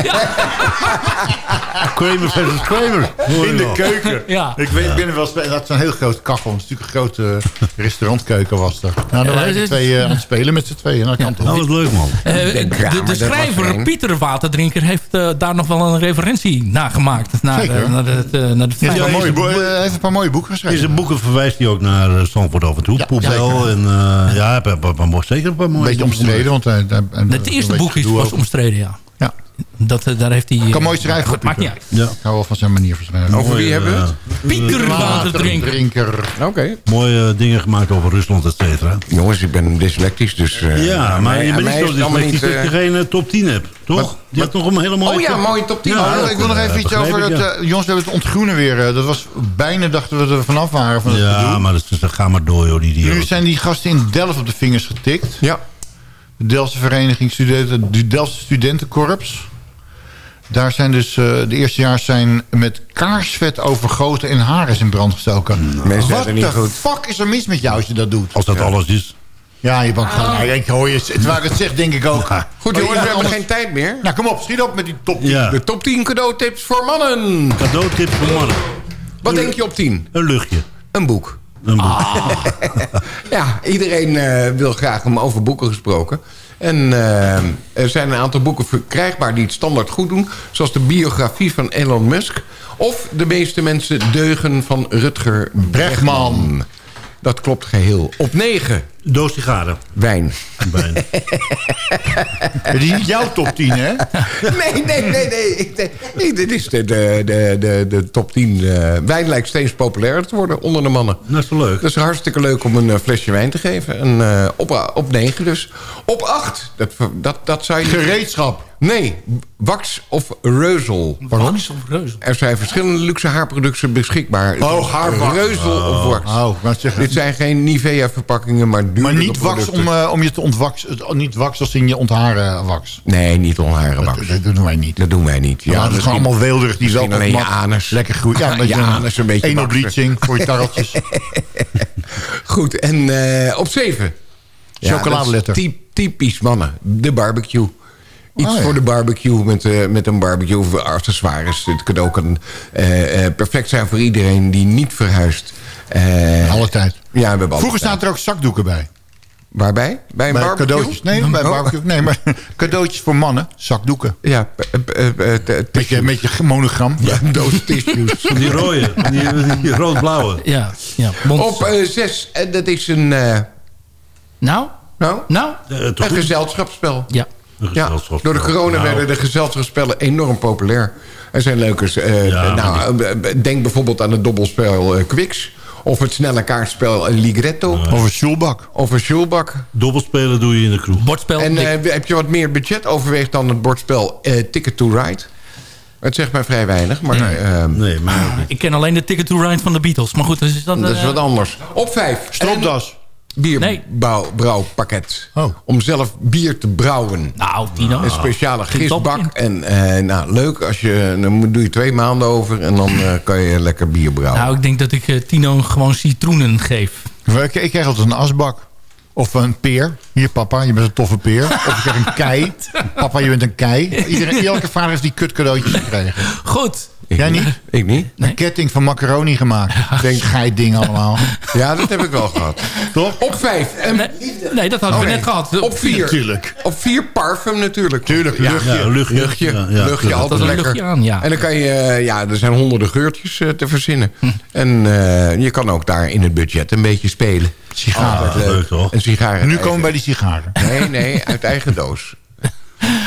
Kramer versus Kramer. In de keuken. Ja. Ik weet, ik ben er wel dat is een heel groot kachel. Het is natuurlijk een grote restaurantkeuken was er. Nou, dan waren dit- de twee eh, aan het spelen met z'n tweeën. Dat kan toch? Oh, wat leuk man. Eh, de, ja, dat was er schrijver. Pieter Waterdrinker heeft eh, daar nog wel een referentie naar gemaakt. Naar, Zeker. eh, naar, het, eh, naar de Hij heeft, veiling. een mooie eh, heeft een paar mooie boeken geschreven. zijn boeken verwijst hij ook naar uh, Stanford af en toe. Poepel en uh, ja, heb, heb, zeker een paar mooie Een beetje omstreden. Want hij, hij- hij- Het eerste een boek is, beetje was omstreden, ja. Ja. Dat, eh, daar heeft hij... Kan eh, mooi schrijven. goed, maakt niet uit. Ja. Ik hou wel van zijn manier van schrijven. Over wie hebben we het? Pieter Waterdrinker. Waterdrinker. Oké. Mooie dingen gemaakt over Rusland, et cetera. Jongens, ik ben dyslectisch, dus... eh, ja, maar je bent mij niet zo dyslectisch dat je eh, geen eh, top 10 hebt, toch? Wat- je hebt nog een hele mooie... Oh ja, top- mooie top 10. Ja, Oh, ik wil nog even iets over ik, het... ja. eh, jongens, we hebben het ontgroenen weer. dat was bijna dachten we dat we er vanaf waren van het Ja, maar dat, is- dat ga maar door, joh, die Nu zijn die gasten in Delft op de vingers getikt. Ja. De Delftse Vereniging Studenten, de Delftse Studentenkorps. Daar zijn dus eh, de eerstejaars zijn met kaarsvet overgoten en haar is in brand gestoken. Mensen Wat zijn niet de goed. fuck is er mis met jou als je dat doet? Als dat alles is. Ja, je bent gewoon... Ik hoor je, het, waar het zeg, denk ik ook. Goed Oh, jongens, ja, we hebben anders- geen tijd meer. Nou, kom op, schiet op met die top 10. Ja, De top 10 cadeautips voor mannen. cadeautip voor mannen. Wat denk je op 10? Een luchtje. Een boek. Een boek. Ah. Ja, iedereen eh, wil graag hem over boeken gesproken. En eh, er zijn een aantal boeken verkrijgbaar die het standaard goed doen. Zoals de biografie van Elon Musk. Of de meeste mensen deugen van Rutger Bregman. Dat klopt geheel. Op 9, Doos sigaren. wijn. Bijna. Die is niet jouw top 10, hè? Nee, nee, nee, nee. Dit is de, de, de, de, de top 10. eh, wijn lijkt steeds populairder te worden onder de mannen. Dat is wel leuk. Dat is hartstikke leuk om een eh, flesje wijn te geven. En, eh, op, op 9 dus. Op 8, dat, dat, dat zou je... Gereedschap. Nee, wax of reuzel. Wax of reuzel? Er zijn verschillende luxe haarproducten beschikbaar. Oh, haarwax. Reuzel of wax. Oh, ik wou zeggen. Dit zijn geen Nivea verpakkingen, maar duurdere Maar niet wax om, eh, om je te ontwaksen. Niet wax als in je ontharen wax. Nee, niet onharen wax. Dat, dat doen wij niet. Dat doen wij niet. Ja, dat is gewoon allemaal weelderig. Die wel alleen je anus. Lekker goed. Ja, een beetje je anus een beetje waksen. bleaching voor je tarreltjes. Goed, en eh, op 7. Chocoladeletter. typisch mannen. De barbecue. Iets Oh, ja. voor de barbecue met, eh, met een barbecue of accessoires. Het kan ook een, eh, eh, perfect zijn voor iedereen die niet verhuist. Eh, Alle tijd. Ja, we hebben Vroeger staan er ook zakdoeken bij. Waarbij? Bij een Bij barbecue? cadeautjes. Nee, bij Oh. barbecue. Nee, maar cadeautjes voor mannen. Zakdoeken. Ja, Met je, met je monogram. Ja, doos tissues. Van die rode, die, die rood-blauwe. Ja, ja. Op zes, en dat is een... eh, Nou? nou? Nou? Een gezelschapsspel. Ja. Ja, door de corona Nou. werden de gezelschapsspellen enorm populair. Er zijn leuke... eh, Ja, nou, eh, denk bijvoorbeeld aan het dobbelspel eh, Quicks. Of het snelle kaartspel eh, Ligretto. Of een shoelbak. Of een Schulbak. Dobbelspelen doe je in de kroeg. Bordspel. En eh, heb je wat meer budget overweegt dan het bordspel eh, Ticket to Ride? Het zegt mij vrij weinig, maar eh, Nee, maar ik ken alleen de Ticket to Ride van de Beatles. Maar goed, dus is dat... dat is eh, wat anders. Op vijf. Stropdas. Bierbrouwpakket. Oh. Om zelf bier te brouwen. Nou, Tino. Een speciale gistbak. En eh, nou, leuk, als je, dan moet- doe je twee maanden over... en dan eh, kan je lekker bier brouwen. Nou, ik denk dat ik eh, Tino gewoon citroenen geef. Ik, ik krijg altijd een asbak. Of een peer. Hier, papa, je bent een toffe peer. Of ik krijg een kei. Papa, je bent een kei. Iedereen, elke vader heeft die kut cadeautjes gekregen. Goed. Jij niet? Ik niet. Een ketting van macaroni gemaakt. Denk, geit ding allemaal. Ja, dat heb ik wel gehad. Toch? Op vijf. En Nee, nee dat hadden Oh, we nee. net gehad. Op vier. Natuurlijk. Op vier parfum natuurlijk. Tuurlijk, Ja, luchtje. Ja, luchtje. Luchtje, Ja, ja, luchtje ja. altijd Dat is een lekker. luchtje aan, ja. En dan kan je, eh, ja, er zijn honderden geurtjes eh, te verzinnen. Hm. En eh, je kan ook daar in het budget een beetje spelen. Sigaren. Wat leuk, toch? Een sigaar. nu komen we bij die sigaren. Nee, nee, uit eigen doos.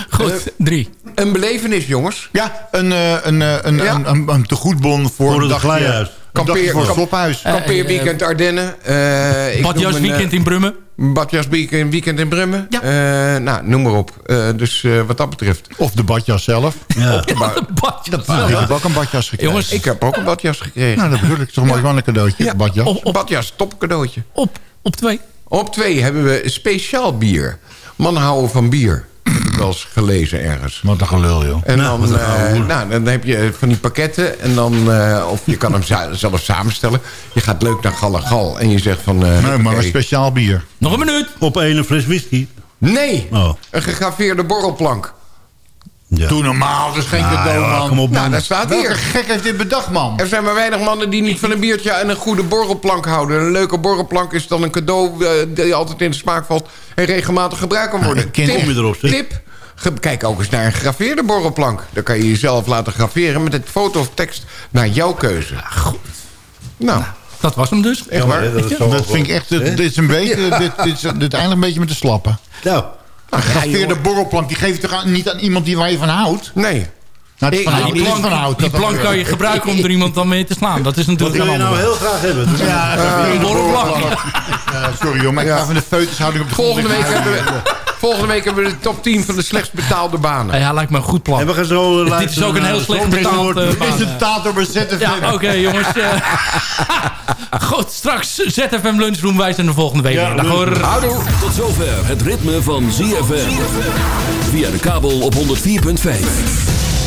Goed, drie. Een belevenis, jongens. Ja, een, eh, een, eh, een, Ja. een, een, een tegoedbon voor, Voor een dagje- Kampeer- voor slophuis. Eh, Kampeerweekend Ardennen. eh, Badjasweekend een, in Brummen. Badjasweekend weekend in Brummen. Ja. Eh, nou, noem maar op. Eh, dus eh, wat dat betreft. Of de badjas zelf. Ja. Badjas. Ik heb ook een badjas gekregen. Jongens, Ik heb ook een badjas gekregen. Nou, dat bedoel ik. Toch mooi wel een cadeautje. Ja. Badjas. op, op, Badjas, top cadeautje. op, op twee. Op twee hebben we speciaal bier. Mannen houden van bier. Wel eens gelezen ergens. Wat een gelul, joh. En Nou, dan, eh, hoer. nou, dan heb je van die pakketten. En dan, eh, of je kan hem zelf samenstellen. Je gaat leuk naar Gal en Gal. En je zegt van... eh, Nee, maar een speciaal bier. Nog een minuut. Op één een fles whisky. Nee, Oh. een gegraveerde borrelplank. Ja. Doe normaal, is geen cadeau, man. op, Nou, man. daar staat Welke hier. gek heeft dit bedacht, man? Er zijn maar weinig mannen die niet van een biertje en een goede borrelplank houden. Een leuke borrelplank is dan een cadeau die altijd in de smaak valt... en regelmatig gebruikt kan worden. kind- Kom je erop. Tip. Kijk ook eens naar een gegraveerde borrelplank. Dan kan je jezelf laten graveren met het foto of tekst naar jouw keuze. goed. Nou, Dat was hem dus. echt waar. dat vind ik echt... Dit, dit is een beetje... Dit, dit, is, dit eindigt een beetje met de slappen. Nou, Een gegraveerde borrelplank, die geef je toch aan- niet aan iemand die waar je van houdt? Nee. Nou, die. Die dat plank kan je gebruiken om er iemand dan mee te slaan. Dat is wat natuurlijk wil je een nou heel graag hebben? Dat is- Ja, Een borrelplank. Sorry joh, maar ik ga van de feutushouding op de Volgende week, hebben we, volgende week hebben we de top 10 van de slechtst betaalde banen. Ja, lijkt me een goed plan. En we gaan zo eh, Dit is ook een heel de slecht betaald eh, baan. Presentator bij ZFM. Ja, oké jongens. eh. Goed, straks ZFM Lunchroom. Wij zijn de volgende week Ja, weer. Hoor. Houdoe. Tot zover het ritme van ZFM. Via de kabel op 104.5.